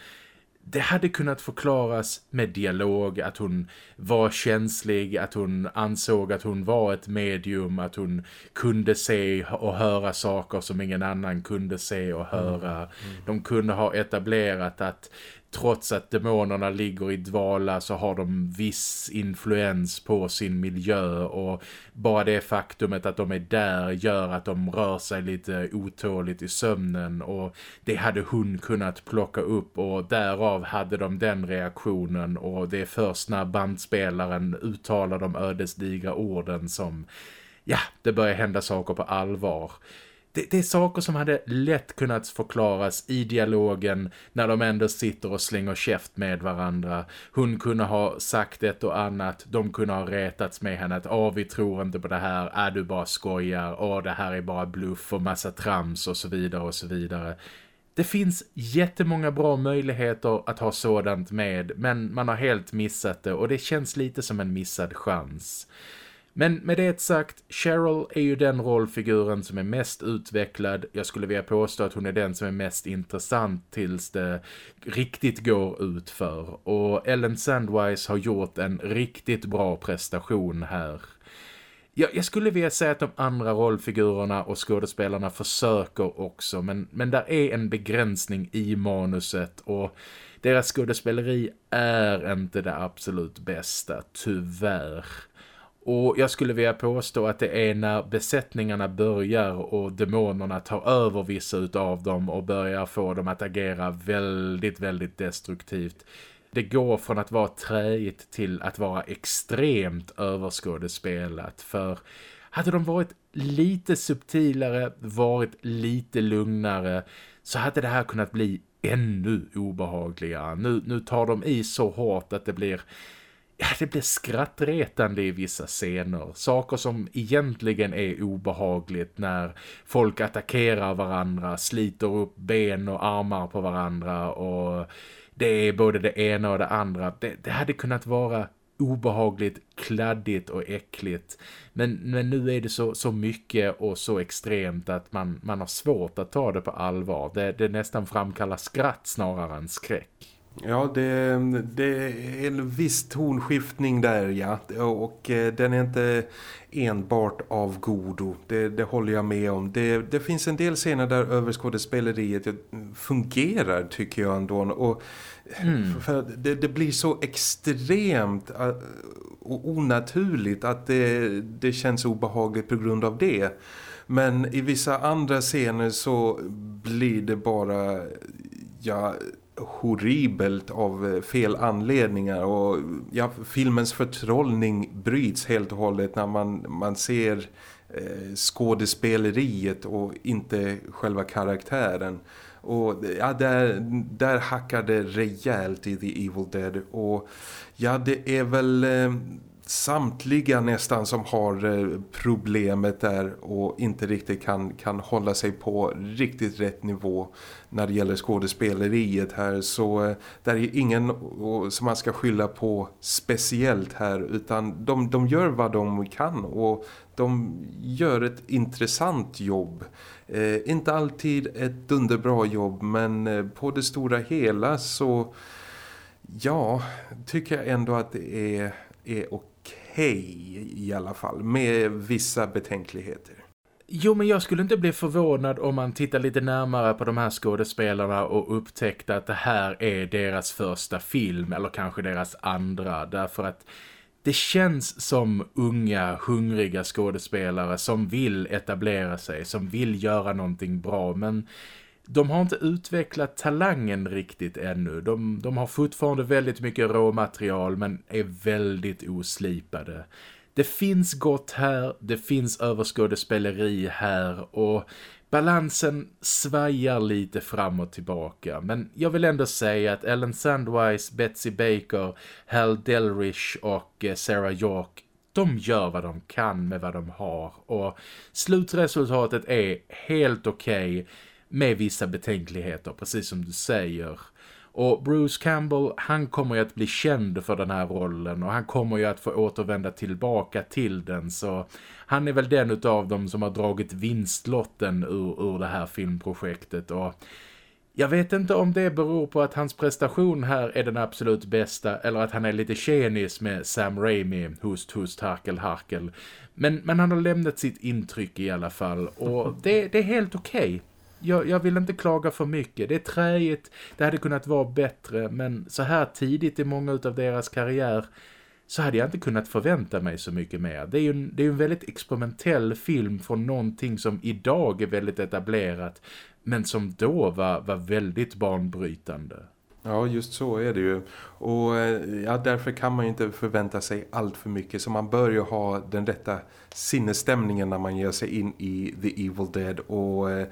det hade kunnat förklaras med dialog, att hon var känslig, att hon ansåg att hon var ett medium, att hon kunde se och höra saker som ingen annan kunde se och höra. Mm. Mm. De kunde ha etablerat att trots att demonerna ligger i dvala så har de viss influens på sin miljö och bara det faktumet att de är där gör att de rör sig lite otåligt i sömnen och det hade hon kunnat plocka upp och därav hade de den reaktionen och det är först när bandspelaren uttalar de ödesdigra orden som ja, det börjar hända saker på allvar det, det, är saker som hade lätt kunnat förklaras i dialogen när de ändå sitter och slänger käft med varandra. Hon kunde ha sagt ett och annat, de kunde ha retats med henne att åh vi tror inte på det här, är du bara skojar, ah, det här är bara bluff och massa trams och så vidare och så vidare. Det finns jättemånga bra möjligheter att ha sådant med men man har helt missat det och det känns lite som en missad chans. Men med det sagt, Cheryl är ju den rollfiguren som är mest utvecklad. Jag skulle vilja påstå att hon är den som är mest intressant tills det riktigt går ut för. Och Ellen Sandwise har gjort en riktigt bra prestation här. Jag, jag skulle vilja säga att de andra rollfigurerna och skådespelarna försöker också. Men, men där är en begränsning i manuset och deras skådespeleri är inte det absolut bästa, tyvärr. Och jag skulle vilja påstå att det är när besättningarna börjar och demonerna tar över vissa av dem och börjar få dem att agera väldigt, väldigt destruktivt. Det går från att vara träigt till att vara extremt överskådespelat. För hade de varit lite subtilare, varit lite lugnare så hade det här kunnat bli ännu obehagligare. Nu, nu tar de i så hårt att det blir ja, det blir skrattretande i vissa scener. Saker som egentligen är obehagligt när folk attackerar varandra, sliter upp ben och armar på varandra och det är både det ena och det andra. Det, det hade kunnat vara obehagligt, kladdigt och äckligt. Men, men nu är det så, så mycket och så extremt att man, man har svårt att ta det på allvar. Det, det nästan framkallar skratt snarare än skräck. Ja, det, det är en viss tonskiftning där, ja. Och eh, den är inte enbart av godo. Det, det håller jag med om. Det, det finns en del scener där överskådespeleriet fungerar, tycker jag ändå. Och mm. för det, det, blir så extremt eh, och onaturligt att det, det känns obehagligt på grund av det. Men i vissa andra scener så blir det bara... Ja, horribelt av eh, fel anledningar och ja, filmens förtrollning bryts helt och hållet när man, man ser eh, skådespeleriet och inte själva karaktären. Och ja, där, där hackar det rejält i The Evil Dead och ja, det är väl... Eh, samtliga nästan som har eh, problemet där och inte riktigt kan, kan hålla sig på riktigt rätt nivå när det gäller skådespeleriet här så eh, där är ingen som man ska skylla på speciellt här utan de, de gör vad de kan och de gör ett intressant jobb. Eh, inte alltid ett underbra jobb men eh, på det stora hela så ja, tycker jag ändå att det är, är okej okej i alla fall med vissa betänkligheter. Jo, men jag skulle inte bli förvånad om man tittar lite närmare på de här skådespelarna och upptäckte att det här är deras första film eller kanske deras andra. Därför att det känns som unga, hungriga skådespelare som vill etablera sig, som vill göra någonting bra. Men de har inte utvecklat talangen riktigt ännu. De, de har fortfarande väldigt mycket råmaterial men är väldigt oslipade. Det finns gott här, det finns överskådespeleri här och balansen svajar lite fram och tillbaka. Men jag vill ändå säga att Ellen Sandwise, Betsy Baker, Hal Delrish och eh, Sarah York de gör vad de kan med vad de har och slutresultatet är helt okej okay med vissa betänkligheter, precis som du säger. Och Bruce Campbell, han kommer ju att bli känd för den här rollen och han kommer ju att få återvända tillbaka till den så han är väl den utav dem som har dragit vinstlotten ur, ur det här filmprojektet och jag vet inte om det beror på att hans prestation här är den absolut bästa eller att han är lite tjenis med Sam Raimi, host host harkel, harkel. Men, men han har lämnat sitt intryck i alla fall och det, det är helt okej. Okay jag, jag vill inte klaga för mycket. Det är träigt, det hade kunnat vara bättre men så här tidigt i många av deras karriär så hade jag inte kunnat förvänta mig så mycket mer. Det är ju en, det är en väldigt experimentell film från någonting som idag är väldigt etablerat men som då var, var väldigt banbrytande. Ja, just så är det ju. Och eh, ja, därför kan man ju inte förvänta sig allt för mycket. Så man bör ju ha den rätta sinnesstämningen när man ger sig in i The Evil Dead. Och eh,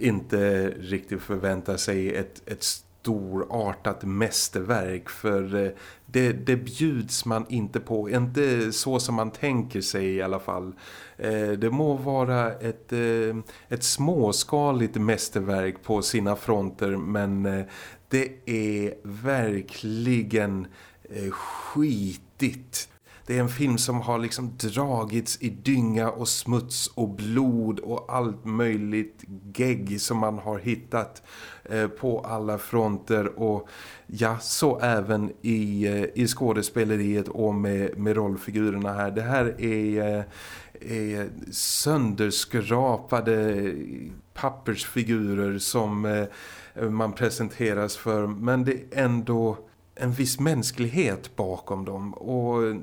inte riktigt förvänta sig ett, ett storartat mästerverk. För eh, det, det bjuds man inte på. Inte så som man tänker sig i alla fall. Eh, det må vara ett, eh, ett småskaligt mästerverk på sina fronter. Men det är verkligen skitigt. Det är en film som har liksom dragits i dynga och smuts och blod och allt möjligt gegg som man har hittat eh, på alla fronter. Och ja, så även i, eh, i skådespeleriet och med, med rollfigurerna här. Det här är, eh, är sönderskrapade pappersfigurer som eh, man presenteras för. Men det är ändå en viss mänsklighet bakom dem. Och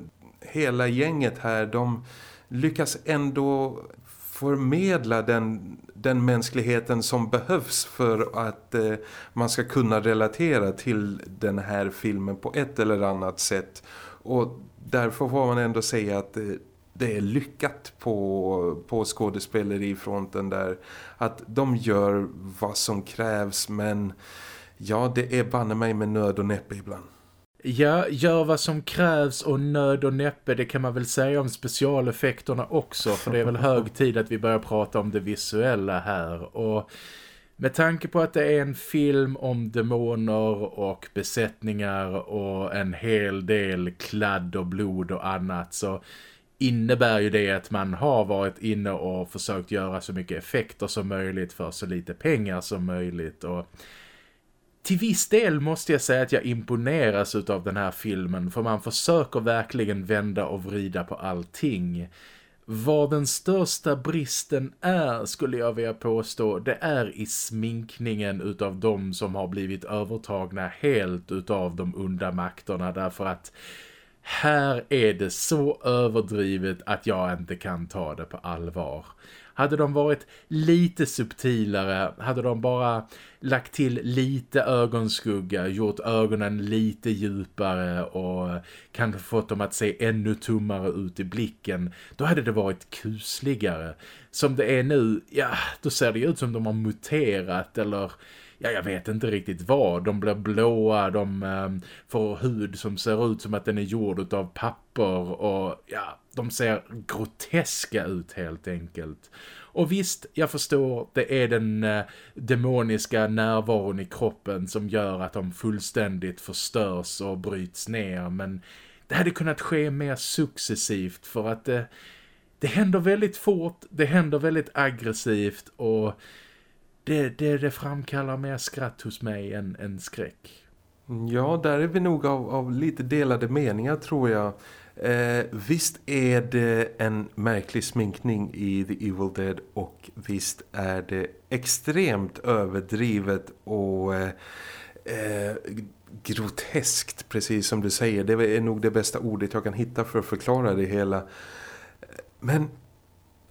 hela gänget här de lyckas ändå förmedla den, den mänskligheten som behövs för att eh, man ska kunna relatera till den här filmen på ett eller annat sätt och därför får man ändå säga att eh, det är lyckat på, på skådespelerifronten där. Att de gör vad som krävs men ja det är banne mig med nöd och näppe ibland. Ja, gör vad som krävs och nöd och näppe, det kan man väl säga om specialeffekterna också. För det är väl hög tid att vi börjar prata om det visuella här. Och med tanke på att det är en film om demoner och besättningar och en hel del kladd och blod och annat så innebär ju det att man har varit inne och försökt göra så mycket effekter som möjligt för så lite pengar som möjligt och till viss del måste jag säga att jag imponeras av den här filmen för man försöker verkligen vända och vrida på allting. Vad den största bristen är skulle jag vilja påstå det är i sminkningen utav de som har blivit övertagna helt utav de onda makterna därför att här är det så överdrivet att jag inte kan ta det på allvar. Hade de varit lite subtilare, hade de bara lagt till lite ögonskugga, gjort ögonen lite djupare och kanske fått dem att se ännu tummare ut i blicken, då hade det varit kusligare. Som det är nu, ja, då ser det ut som de har muterat eller ja jag vet inte riktigt vad. De blir blåa, de um, får hud som ser ut som att den är gjord av papper och ja, de ser groteska ut helt enkelt. Och visst, jag förstår, det är den uh, demoniska närvaron i kroppen som gör att de fullständigt förstörs och bryts ner. Men det hade kunnat ske mer successivt för att uh, det händer väldigt fort, det händer väldigt aggressivt och det, det, det framkallar mer skratt hos mig än, än skräck. Mm, ja, där är vi nog av, av lite delade meningar tror jag. Eh, visst är det en märklig sminkning i The Evil Dead och visst är det extremt överdrivet och eh, eh, groteskt precis som du säger. Det är nog det bästa ordet jag kan hitta för att förklara det hela. Men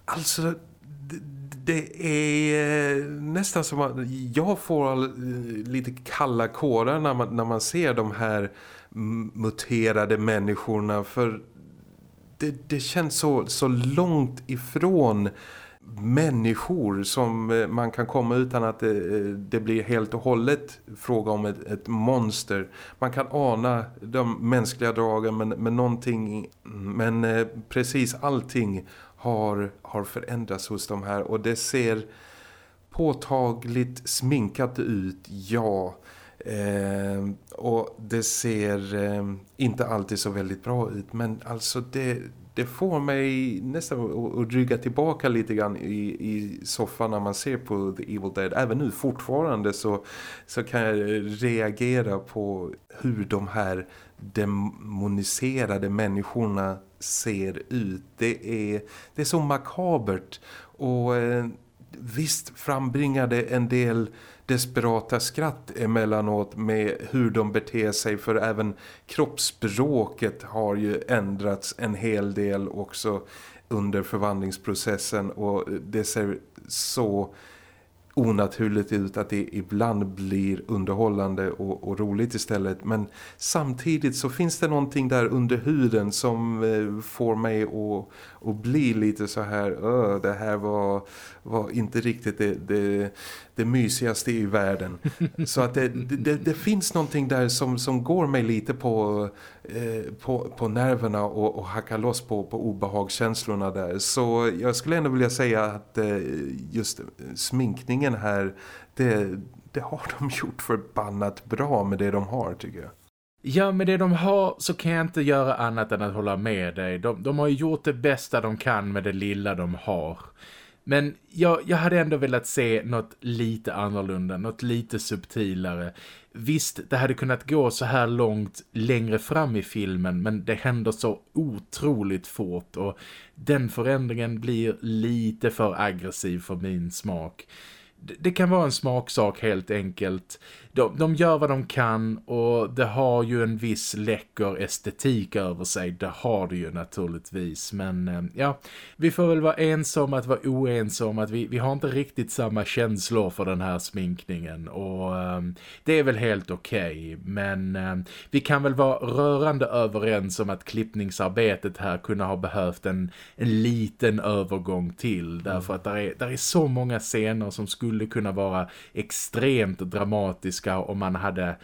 alltså det är eh, nästan som att jag får eh, lite kalla kårar när man, när man ser de här muterade människorna för det, det känns så, så långt ifrån människor som eh, man kan komma utan att det, det blir helt och hållet fråga om ett, ett, monster. Man kan ana de mänskliga dragen men, men någonting men precis allting har, har förändrats hos de här och det ser påtagligt sminkat ut, ja. Eh, och det ser eh, inte alltid så väldigt bra ut men alltså det, det får mig nästan att, rygga tillbaka lite grann i, i soffan när man ser på The Evil Dead. Även nu fortfarande så, så kan jag reagera på hur de här demoniserade människorna ser ut. Det är, det är så makabert och eh, visst frambringade en del desperata skratt emellanåt med hur de beter sig för även kroppsspråket har ju ändrats en hel del också under förvandlingsprocessen och det ser så onaturligt ut att det ibland blir underhållande och, och, roligt istället. Men samtidigt så finns det någonting där under huden som eh, får mig att, att bli lite så här, det här var, var inte riktigt det, det, det mysigaste i världen. [LAUGHS] Så att det, det, det, finns någonting där som, som går mig lite på, eh, på, på nerverna och, och hackar loss på, på obehagskänslorna där. Så jag skulle ändå vilja säga att eh, just sminkningen här, det, det har de [LAUGHS] gjort förbannat bra med det de har tycker jag. Ja, med det de har så kan jag inte göra annat än att hålla med dig. De, de har ju gjort det bästa de kan med det lilla de har. Men jag, jag hade ändå velat se något lite annorlunda, något lite subtilare. Visst, det hade kunnat gå så här långt längre fram i filmen men det händer så otroligt fort och den förändringen blir lite för aggressiv för min smak det kan vara en smaksak helt enkelt. De, de gör vad de kan och det har ju en viss läcker estetik över sig. Det har det ju naturligtvis. Men eh, ja, vi får väl vara ensamma att vara oense om att vi, vi har inte riktigt samma känslor för den här sminkningen. Och um, det är väl helt okej. Okay. Men um, vi kan väl vara rörande överens om att klippningsarbetet här kunde ha behövt en, en liten övergång till. Därför att där är, där är så många scener som skulle kunna vara extremt dramatiska om man hade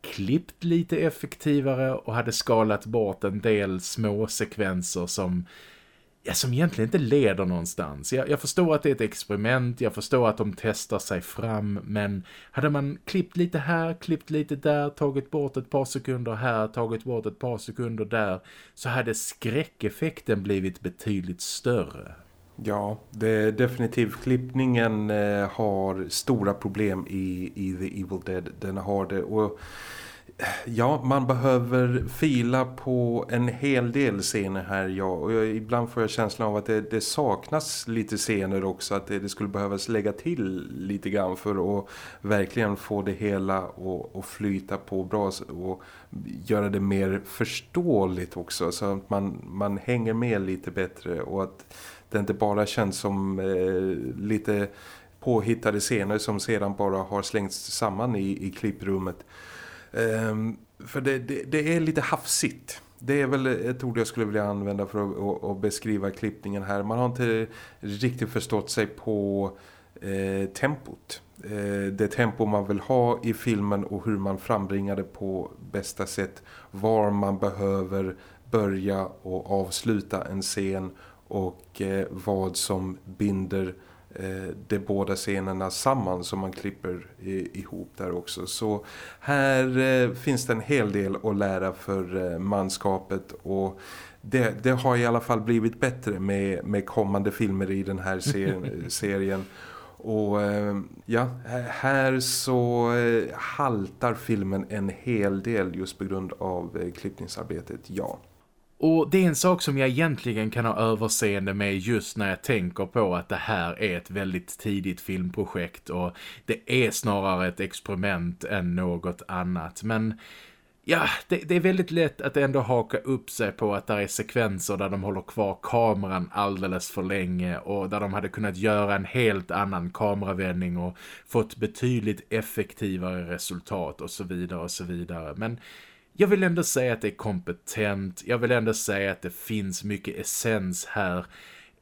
klippt lite effektivare och hade skalat bort en del små sekvenser som ja, som egentligen inte leder någonstans. Jag, jag, förstår att det är ett experiment, jag förstår att de testar sig fram, men hade man klippt lite här, klippt lite där, tagit bort ett par sekunder här, tagit bort ett par sekunder där, så hade skräckeffekten blivit betydligt större. Ja, det, definitivt. Klippningen eh, har stora problem i, i The Evil Dead. Den har det och eh, ja, man behöver fila på en hel del scener här. Ja. Och jag, ibland får jag känslan av att det, det saknas lite scener också. Att det, det, skulle behövas lägga till lite grann för att verkligen få det hela att flyta på bra och göra det mer förståeligt också. Så att man, man hänger med lite bättre och att det inte bara känns som eh, lite påhittade scener som sedan bara har slängts samman i, i klipprummet. Um, för det, det, det, är lite hafsigt. Det är väl ett ord jag skulle vilja använda för att, att, att beskriva klippningen här. Man har inte riktigt förstått sig på eh, tempot. Eh, det tempo man vill ha i filmen och hur man frambringar det på bästa sätt. Var man behöver börja och avsluta en scen och eh, vad som binder eh, de båda scenerna samman som man klipper ihop där också. Så här eh, finns det en hel del att lära för manskapet och det, det, har i alla fall blivit bättre med, med kommande filmer i den här serien. [LAUGHS] serien. Och ja, här så haltar filmen en hel del just på grund av klippningsarbetet, ja. Och det är en sak som jag egentligen kan ha överseende med just när jag tänker på att det här är ett väldigt tidigt filmprojekt och det är snarare ett experiment än något annat. Men ja, det, det, är väldigt lätt att ändå haka upp sig på att det är sekvenser där de håller kvar kameran alldeles för länge och där de hade kunnat göra en helt annan kameravändning och fått betydligt effektivare resultat och så vidare och så vidare. Men jag vill ändå säga att det är kompetent. Jag vill ändå säga att det finns mycket essens här.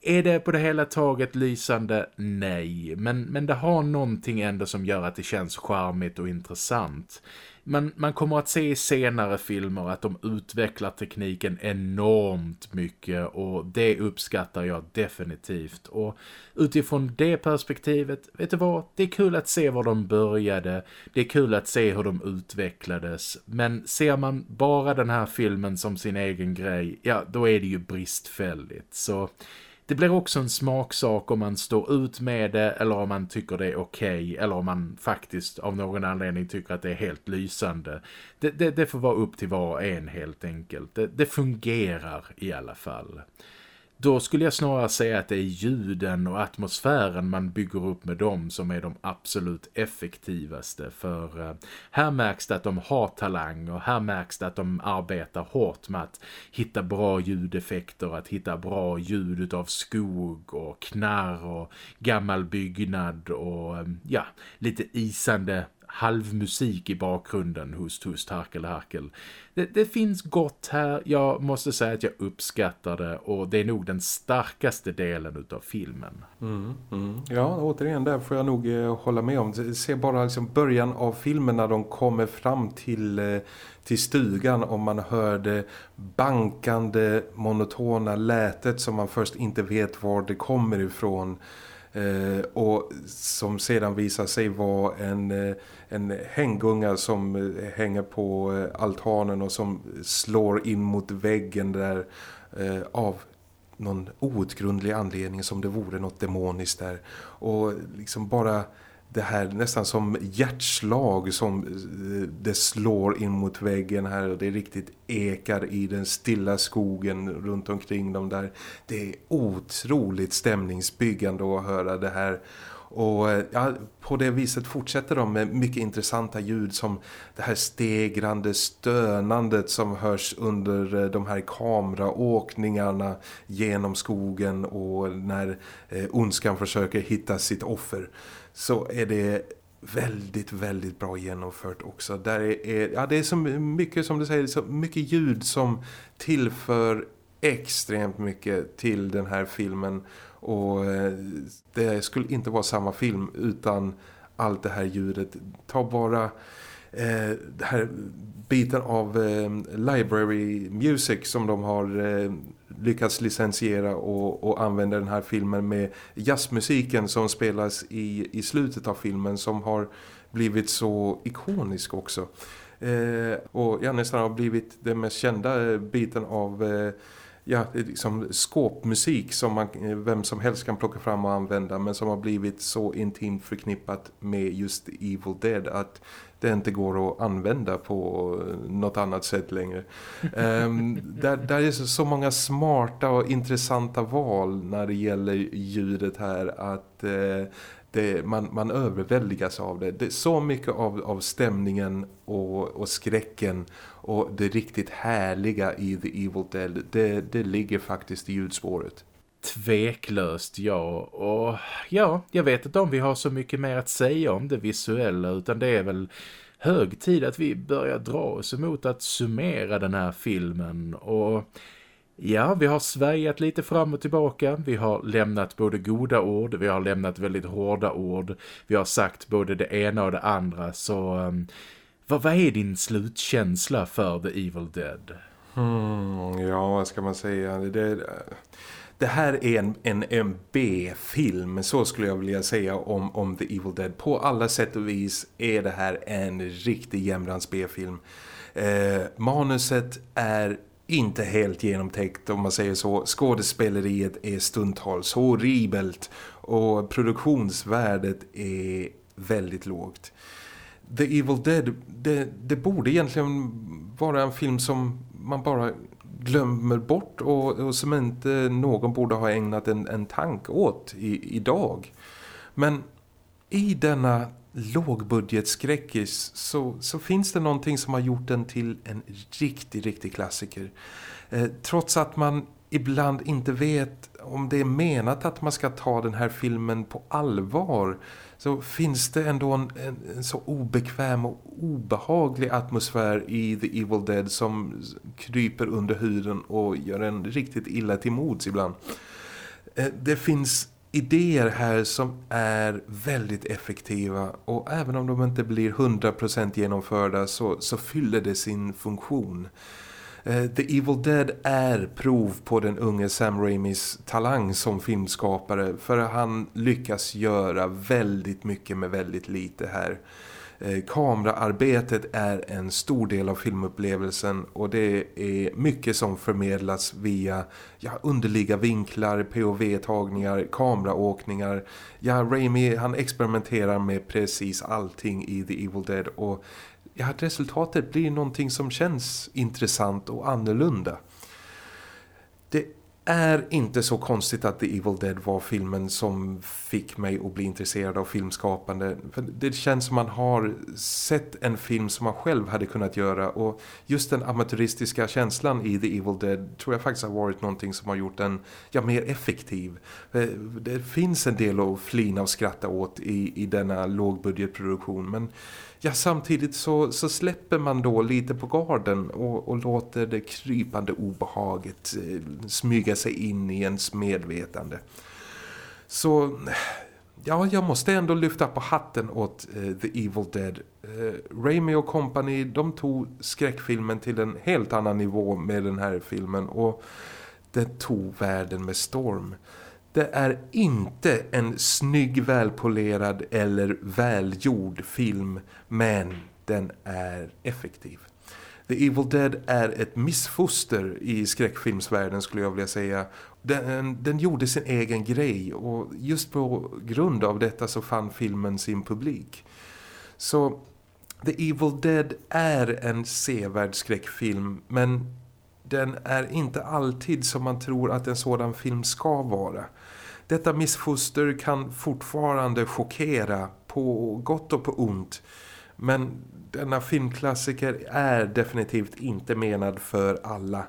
Är det på det hela taget lysande? Nej. Men, men det har någonting ändå som gör att det känns charmigt och intressant. Man, man kommer att se i senare filmer att de utvecklar tekniken enormt mycket och det uppskattar jag definitivt. Och utifrån det perspektivet, vet du vad? Det är kul att se var de började. Det är kul att se hur de utvecklades. Men ser man bara den här filmen som sin egen grej, ja då är det ju bristfälligt. Så det blir också en smaksak om man står ut med det eller om man tycker det är okej okay, eller om man faktiskt av någon anledning tycker att det är helt lysande. Det, det, det får vara upp till var och en helt enkelt. Det, det fungerar i alla fall. Då skulle jag snarare säga att det är ljuden och atmosfären man bygger upp med dem som är de absolut effektivaste. För eh, här märks det att de har talang och här märks det att de arbetar hårt med att hitta bra ljudeffekter, att hitta bra ljud av skog och knarr och gammal byggnad och eh, ja, lite isande halvmusik i bakgrunden hos Tust Harkel Harkel. Det, det, finns gott här, jag måste säga att jag uppskattar det och det är nog den starkaste delen utav filmen. Mm, mm. Ja, återigen där får jag nog eh, hålla med om. Se bara liksom början av filmen när de kommer fram till, eh, till stugan och man hör det bankande monotona lätet som man först inte vet var det kommer ifrån. Eh, och som sedan visar sig vara en, eh, en hänggunga som eh, hänger på altanen och som slår in mot väggen där av någon outgrundlig anledning som det vore något demoniskt där. Och liksom bara det här nästan som hjärtslag som eh, det slår in mot väggen här och det riktigt ekar i den stilla skogen runt omkring dem där. Det är otroligt stämningsbyggande att höra det här och eh, ja, på det viset fortsätter de med mycket intressanta ljud som det här stegrande stönandet som hörs under eh, de här kameraåkningarna genom skogen och när eh, ondskan försöker hitta sitt offer så är det väldigt, väldigt bra genomfört också. Där är, ja, det är så mycket som du säger, så mycket ljud som tillför extremt mycket till den här filmen och eh, det skulle inte vara samma film utan allt det här ljudet. Ta bara eh, den här biten av eh, library music som de har eh, lyckats licensiera och, och använda den här filmen med jazzmusiken som spelas i, i slutet av filmen som har blivit så ikonisk också. Eh, och ja, nästan har blivit den mest kända biten av eh, ja, liksom skåpmusik som man, vem som helst kan plocka fram och använda men som har blivit så intimt förknippat med just Evil Dead att det inte går att använda på något annat sätt längre. um, där, där är så, många smarta och intressanta val när det gäller ljudet här att uh, det, man, man överväldigas av det. Det är så mycket av, av stämningen och, och skräcken och det riktigt härliga i The Evil Dead, det, det ligger faktiskt i ljudspåret. Tveklöst, ja. Och ja, jag vet inte om vi har så mycket mer att säga om det visuella utan det är väl hög tid att vi börjar dra oss emot att summera den här filmen och Ja, vi har svajat lite fram och tillbaka. Vi har lämnat både goda ord, vi har lämnat väldigt hårda ord. Vi har sagt både det ena och det andra. Så um, vad, vad är din slutkänsla för The Evil Dead? Hmm, ja, vad ska man säga? Det, det här är en, en, en B-film, så skulle jag vilja säga om, om The Evil Dead. På alla sätt och vis är det här en riktig jämrans B-film. Eh, manuset är inte helt genomtäckt om man säger så. Skådespeleriet är stundtals horribelt och produktionsvärdet är väldigt lågt. The Evil Dead, det, det borde egentligen vara en film som man bara glömmer bort och, och som inte någon borde ha ägnat en, en tank åt i, idag. Men i denna lågbudgetskräckis så, så finns det någonting som har gjort den till en riktig, riktig klassiker. Eh, trots att man ibland inte vet om det är menat att man ska ta den här filmen på allvar så finns det ändå en, en, en, så obekväm och obehaglig atmosfär i The Evil Dead som kryper under huden och gör en riktigt illa till mods ibland. Eh, det finns idéer här som är väldigt effektiva och även om de inte blir 100% genomförda så, så fyller det sin funktion. Eh, The Evil Dead är prov på den unge Sam Raimis talang som filmskapare för han lyckas göra väldigt mycket med väldigt lite här. Eh, kameraarbetet är en stor del av filmupplevelsen och det är mycket som förmedlas via ja, underliga vinklar, POV-tagningar, kameraåkningar. Ja, Raimi han experimenterar med precis allting i The Evil Dead och ja, resultatet blir någonting som känns intressant och annorlunda. Det är inte så konstigt att The Evil Dead var filmen som fick mig att bli intresserad av filmskapande. För det känns som man har sett en film som man själv hade kunnat göra och just den amatöristiska känslan i The Evil Dead tror jag faktiskt har varit någonting som har gjort den ja, mer effektiv. Eh, det finns en del att flina och skratta åt i, i denna lågbudgetproduktion men ja, samtidigt så, så släpper man då lite på garden och, och låter det krypande obehaget eh, smyga sig in i ens medvetande. Så ja, jag måste ändå lyfta på hatten åt eh, The Evil Dead. Eh, Raimi och company, de tog skräckfilmen till en helt annan nivå med den här filmen och det tog världen med storm. Det är inte en snygg, välpolerad eller välgjord film, men den är effektiv. The Evil Dead är ett missfoster i skräckfilmsvärlden skulle jag vilja säga. Den, den gjorde sin egen grej och just på grund av detta så fann filmen sin publik. Så The Evil Dead är en sevärd skräckfilm men den är inte alltid som man tror att en sådan film ska vara. Detta missfoster kan fortfarande chockera på gott och på ont. Men denna filmklassiker är definitivt inte menad för alla.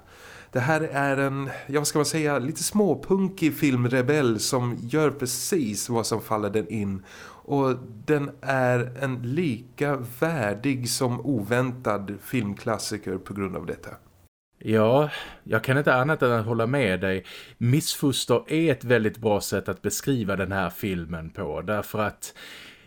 Det här är en, jag ska man säga, lite småpunkig filmrebell som gör precis vad som faller den in. Och den är en lika värdig som oväntad filmklassiker på grund av detta. Ja, jag kan inte annat än att hålla med dig. Missfoster är ett väldigt bra sätt att beskriva den här filmen på. Därför att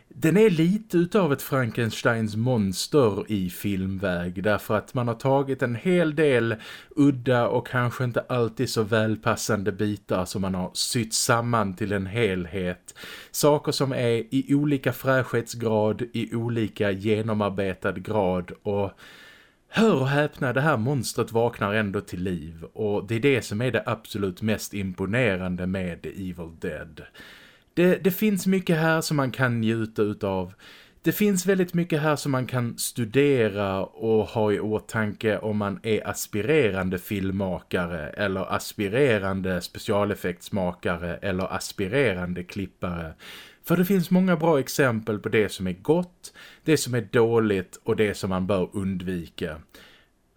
den är lite utav ett Frankensteins monster i filmväg. Därför att man har tagit en hel del udda och kanske inte alltid så välpassande bitar som man har sytt samman till en helhet. Saker som är i olika fräschhetsgrad, i olika genomarbetad grad och Hör och häpna, det här monstret vaknar ändå till liv och det är det som är det absolut mest imponerande med The Evil Dead. Det, det finns mycket här som man kan njuta utav. Det finns väldigt mycket här som man kan studera och ha i åtanke om man är aspirerande filmmakare eller aspirerande specialeffektsmakare eller aspirerande klippare. För det finns många bra exempel på det som är gott, det som är dåligt och det som man bör undvika.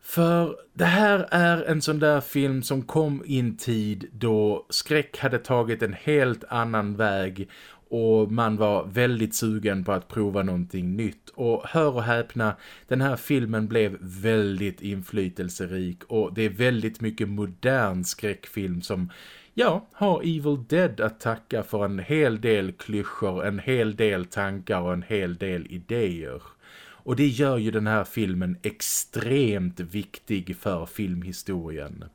För det här är en sån där film som kom i en tid då skräck hade tagit en helt annan väg och man var väldigt sugen på att prova någonting nytt. Och hör och häpna, den här filmen blev väldigt inflytelserik och det är väldigt mycket modern skräckfilm som ja, har Evil Dead att tacka för en hel del klyschor, en hel del tankar och en hel del idéer. Och det gör ju den här filmen extremt viktig för filmhistorien.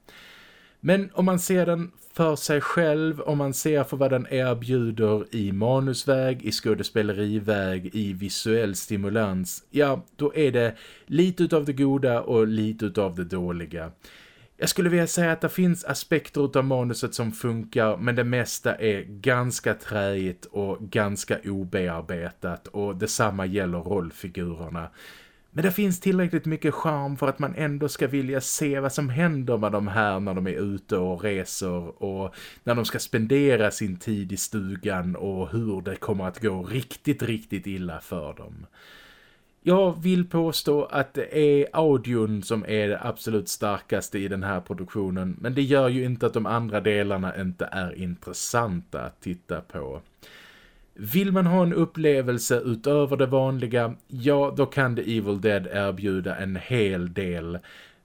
Men om man ser den för sig själv, om man ser för vad den erbjuder i manusväg, i skådespeleriväg, i visuell stimulans, ja, då är det lite utav det goda och lite utav det dåliga. Jag skulle vilja säga att det finns aspekter av manuset som funkar men det mesta är ganska träigt och ganska obearbetat och detsamma gäller rollfigurerna. Men det finns tillräckligt mycket charm för att man ändå ska vilja se vad som händer med de här när de är ute och reser och när de ska spendera sin tid i stugan och hur det kommer att gå riktigt, riktigt illa för dem. Jag vill påstå att det är audion som är det absolut starkaste i den här produktionen. Men det gör ju inte att de andra delarna inte är intressanta att titta på. Vill man ha en upplevelse utöver det vanliga, ja då kan The Evil Dead erbjuda en hel del.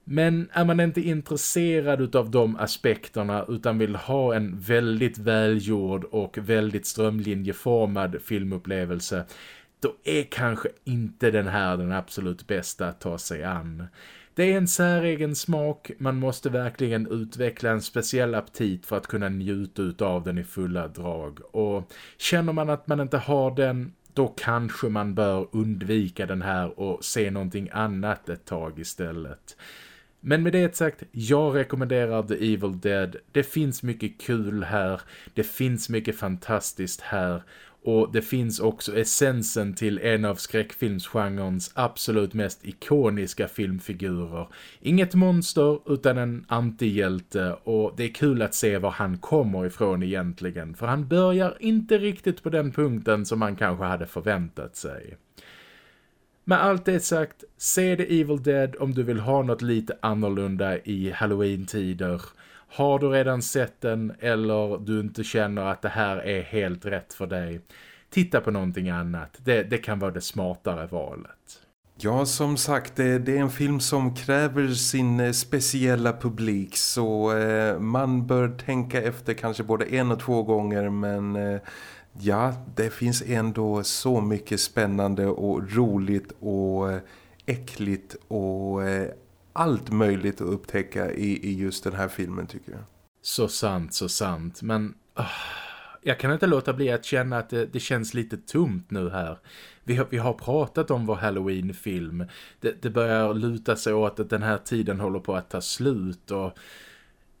Men är man inte intresserad av de aspekterna utan vill ha en väldigt välgjord och väldigt strömlinjeformad filmupplevelse då är kanske inte den här den absolut bästa att ta sig an. Det är en säregen smak, man måste verkligen utveckla en speciell aptit för att kunna njuta av den i fulla drag. Och känner man att man inte har den, då kanske man bör undvika den här och se någonting annat ett tag istället. Men med det sagt, jag rekommenderar The Evil Dead. Det finns mycket kul här, det finns mycket fantastiskt här och det finns också essensen till en av skräckfilmsgenrens absolut mest ikoniska filmfigurer. Inget monster utan en antihjälte och det är kul att se var han kommer ifrån egentligen. För han börjar inte riktigt på den punkten som man kanske hade förväntat sig. Med allt det sagt, se The Evil Dead om du vill ha något lite annorlunda i Halloween-tider. Har du redan sett den eller du inte känner att det här är helt rätt för dig, titta på någonting annat. Det, det kan vara det smartare valet. Ja, som sagt, det, det, är en film som kräver sin eh, speciella publik så eh, man bör tänka efter kanske både en och två gånger men eh, ja, det finns ändå så mycket spännande och roligt och eh, äckligt och eh, allt möjligt att upptäcka i, i just den här filmen tycker jag. Så sant, så sant. Men uh, jag kan inte låta bli att känna att det, det känns lite tomt nu här. Vi har, vi har pratat om vår Halloween-film. Det, det börjar luta sig åt att den här tiden håller på att ta slut och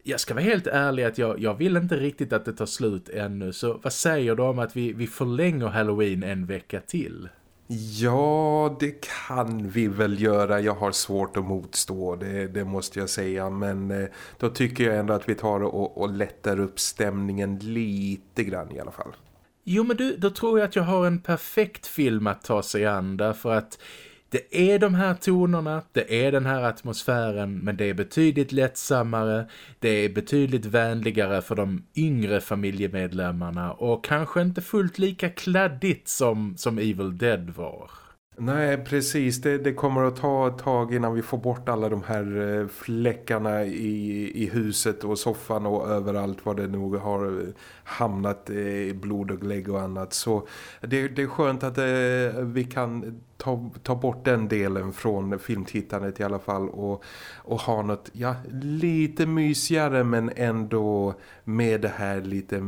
jag ska vara helt ärlig att jag, jag vill inte riktigt att det tar slut ännu. Så vad säger du om att vi, vi förlänger Halloween en vecka till? Ja, det kan vi väl göra. Jag har svårt att motstå, det, det måste jag säga. Men eh, då tycker jag ändå att vi tar och, och lättar upp stämningen lite grann i alla fall. Jo, men du, då tror jag att jag har en perfekt film att ta sig an. Därför att det är de här tonerna, det är den här atmosfären men det är betydligt lättsammare, det är betydligt vänligare för de yngre familjemedlemmarna och kanske inte fullt lika kladdigt som, som Evil Dead var. Nej, precis. Det, det, kommer att ta ett tag innan vi får bort alla de här eh, fläckarna i, i huset och soffan och överallt vad det nog har eh, hamnat eh, i blod och glägg och annat. Så det, det är skönt att det, vi kan ta, ta bort den delen från filmtittandet i alla fall och, och ha något ja, lite mysigare men ändå med det här lite,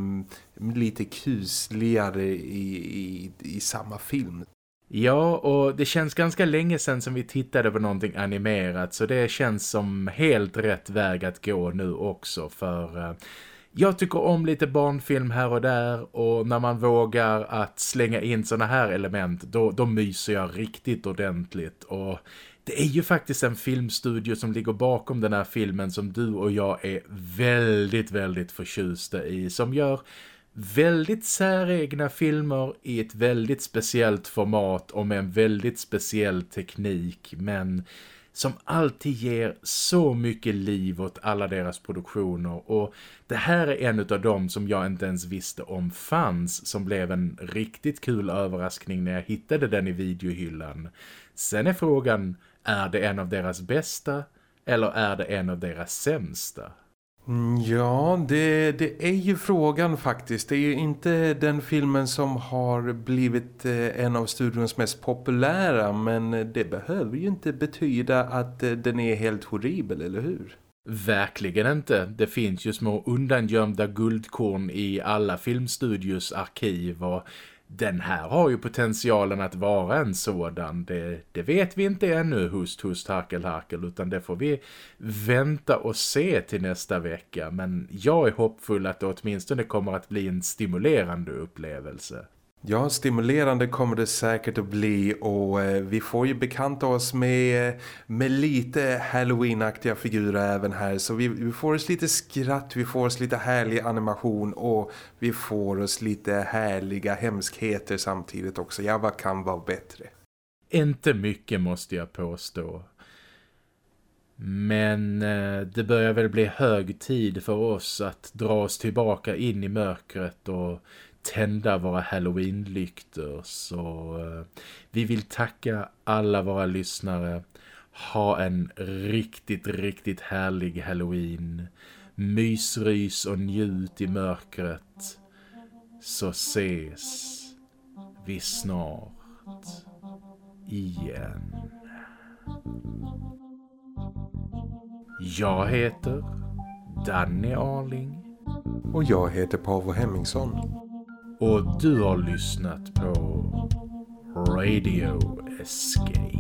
lite kusligare i, i, i samma film. Ja, och det känns ganska länge sedan som vi tittade på någonting animerat så det känns som helt rätt väg att gå nu också för uh, jag tycker om lite barnfilm här och där och när man vågar att slänga in såna här element då, då myser jag riktigt ordentligt. Och det är ju faktiskt en filmstudio som ligger bakom den här filmen som du och jag är väldigt, väldigt förtjusta i som gör väldigt säregna filmer i ett väldigt speciellt format och med en väldigt speciell teknik men som alltid ger så mycket liv åt alla deras produktioner och det här är en av dem som jag inte ens visste om fanns som blev en riktigt kul överraskning när jag hittade den i videohyllan. Sen är frågan, är det en av deras bästa eller är det en av deras sämsta? Mm, ja, det, det är ju frågan faktiskt. Det är ju inte den filmen som har blivit eh, en av studions mest populära men det behöver ju inte betyda att eh, den är helt horribel, eller hur? Verkligen inte. Det finns ju små undangömda guldkorn i alla filmstudios arkiv och den här har ju potentialen att vara en sådan. Det, det vet vi inte ännu, hust, hust, harkel, harkel, utan det får vi vänta och se till nästa vecka. Men jag är hoppfull att det åtminstone kommer att bli en stimulerande upplevelse. Ja, stimulerande kommer det säkert att bli och eh, vi får ju bekanta oss med, eh, med lite Halloween-aktiga figurer även här. Så vi, vi, får oss lite skratt, vi får oss lite härlig animation och vi får oss lite härliga hemskheter samtidigt också. Ja, vad kan vara bättre? Inte mycket måste jag påstå. Men eh, det börjar väl bli hög tid för oss att dra oss tillbaka in i mörkret och tända våra Halloween-lyktor. Så eh, vi vill tacka alla våra lyssnare. Ha en riktigt, riktigt härlig Halloween. Mysrys och njut i mörkret. Så ses vi snart igen. Jag heter Danny Arling. Och jag heter Paavo Hemmingsson. Och du har lyssnat på Radio Escape.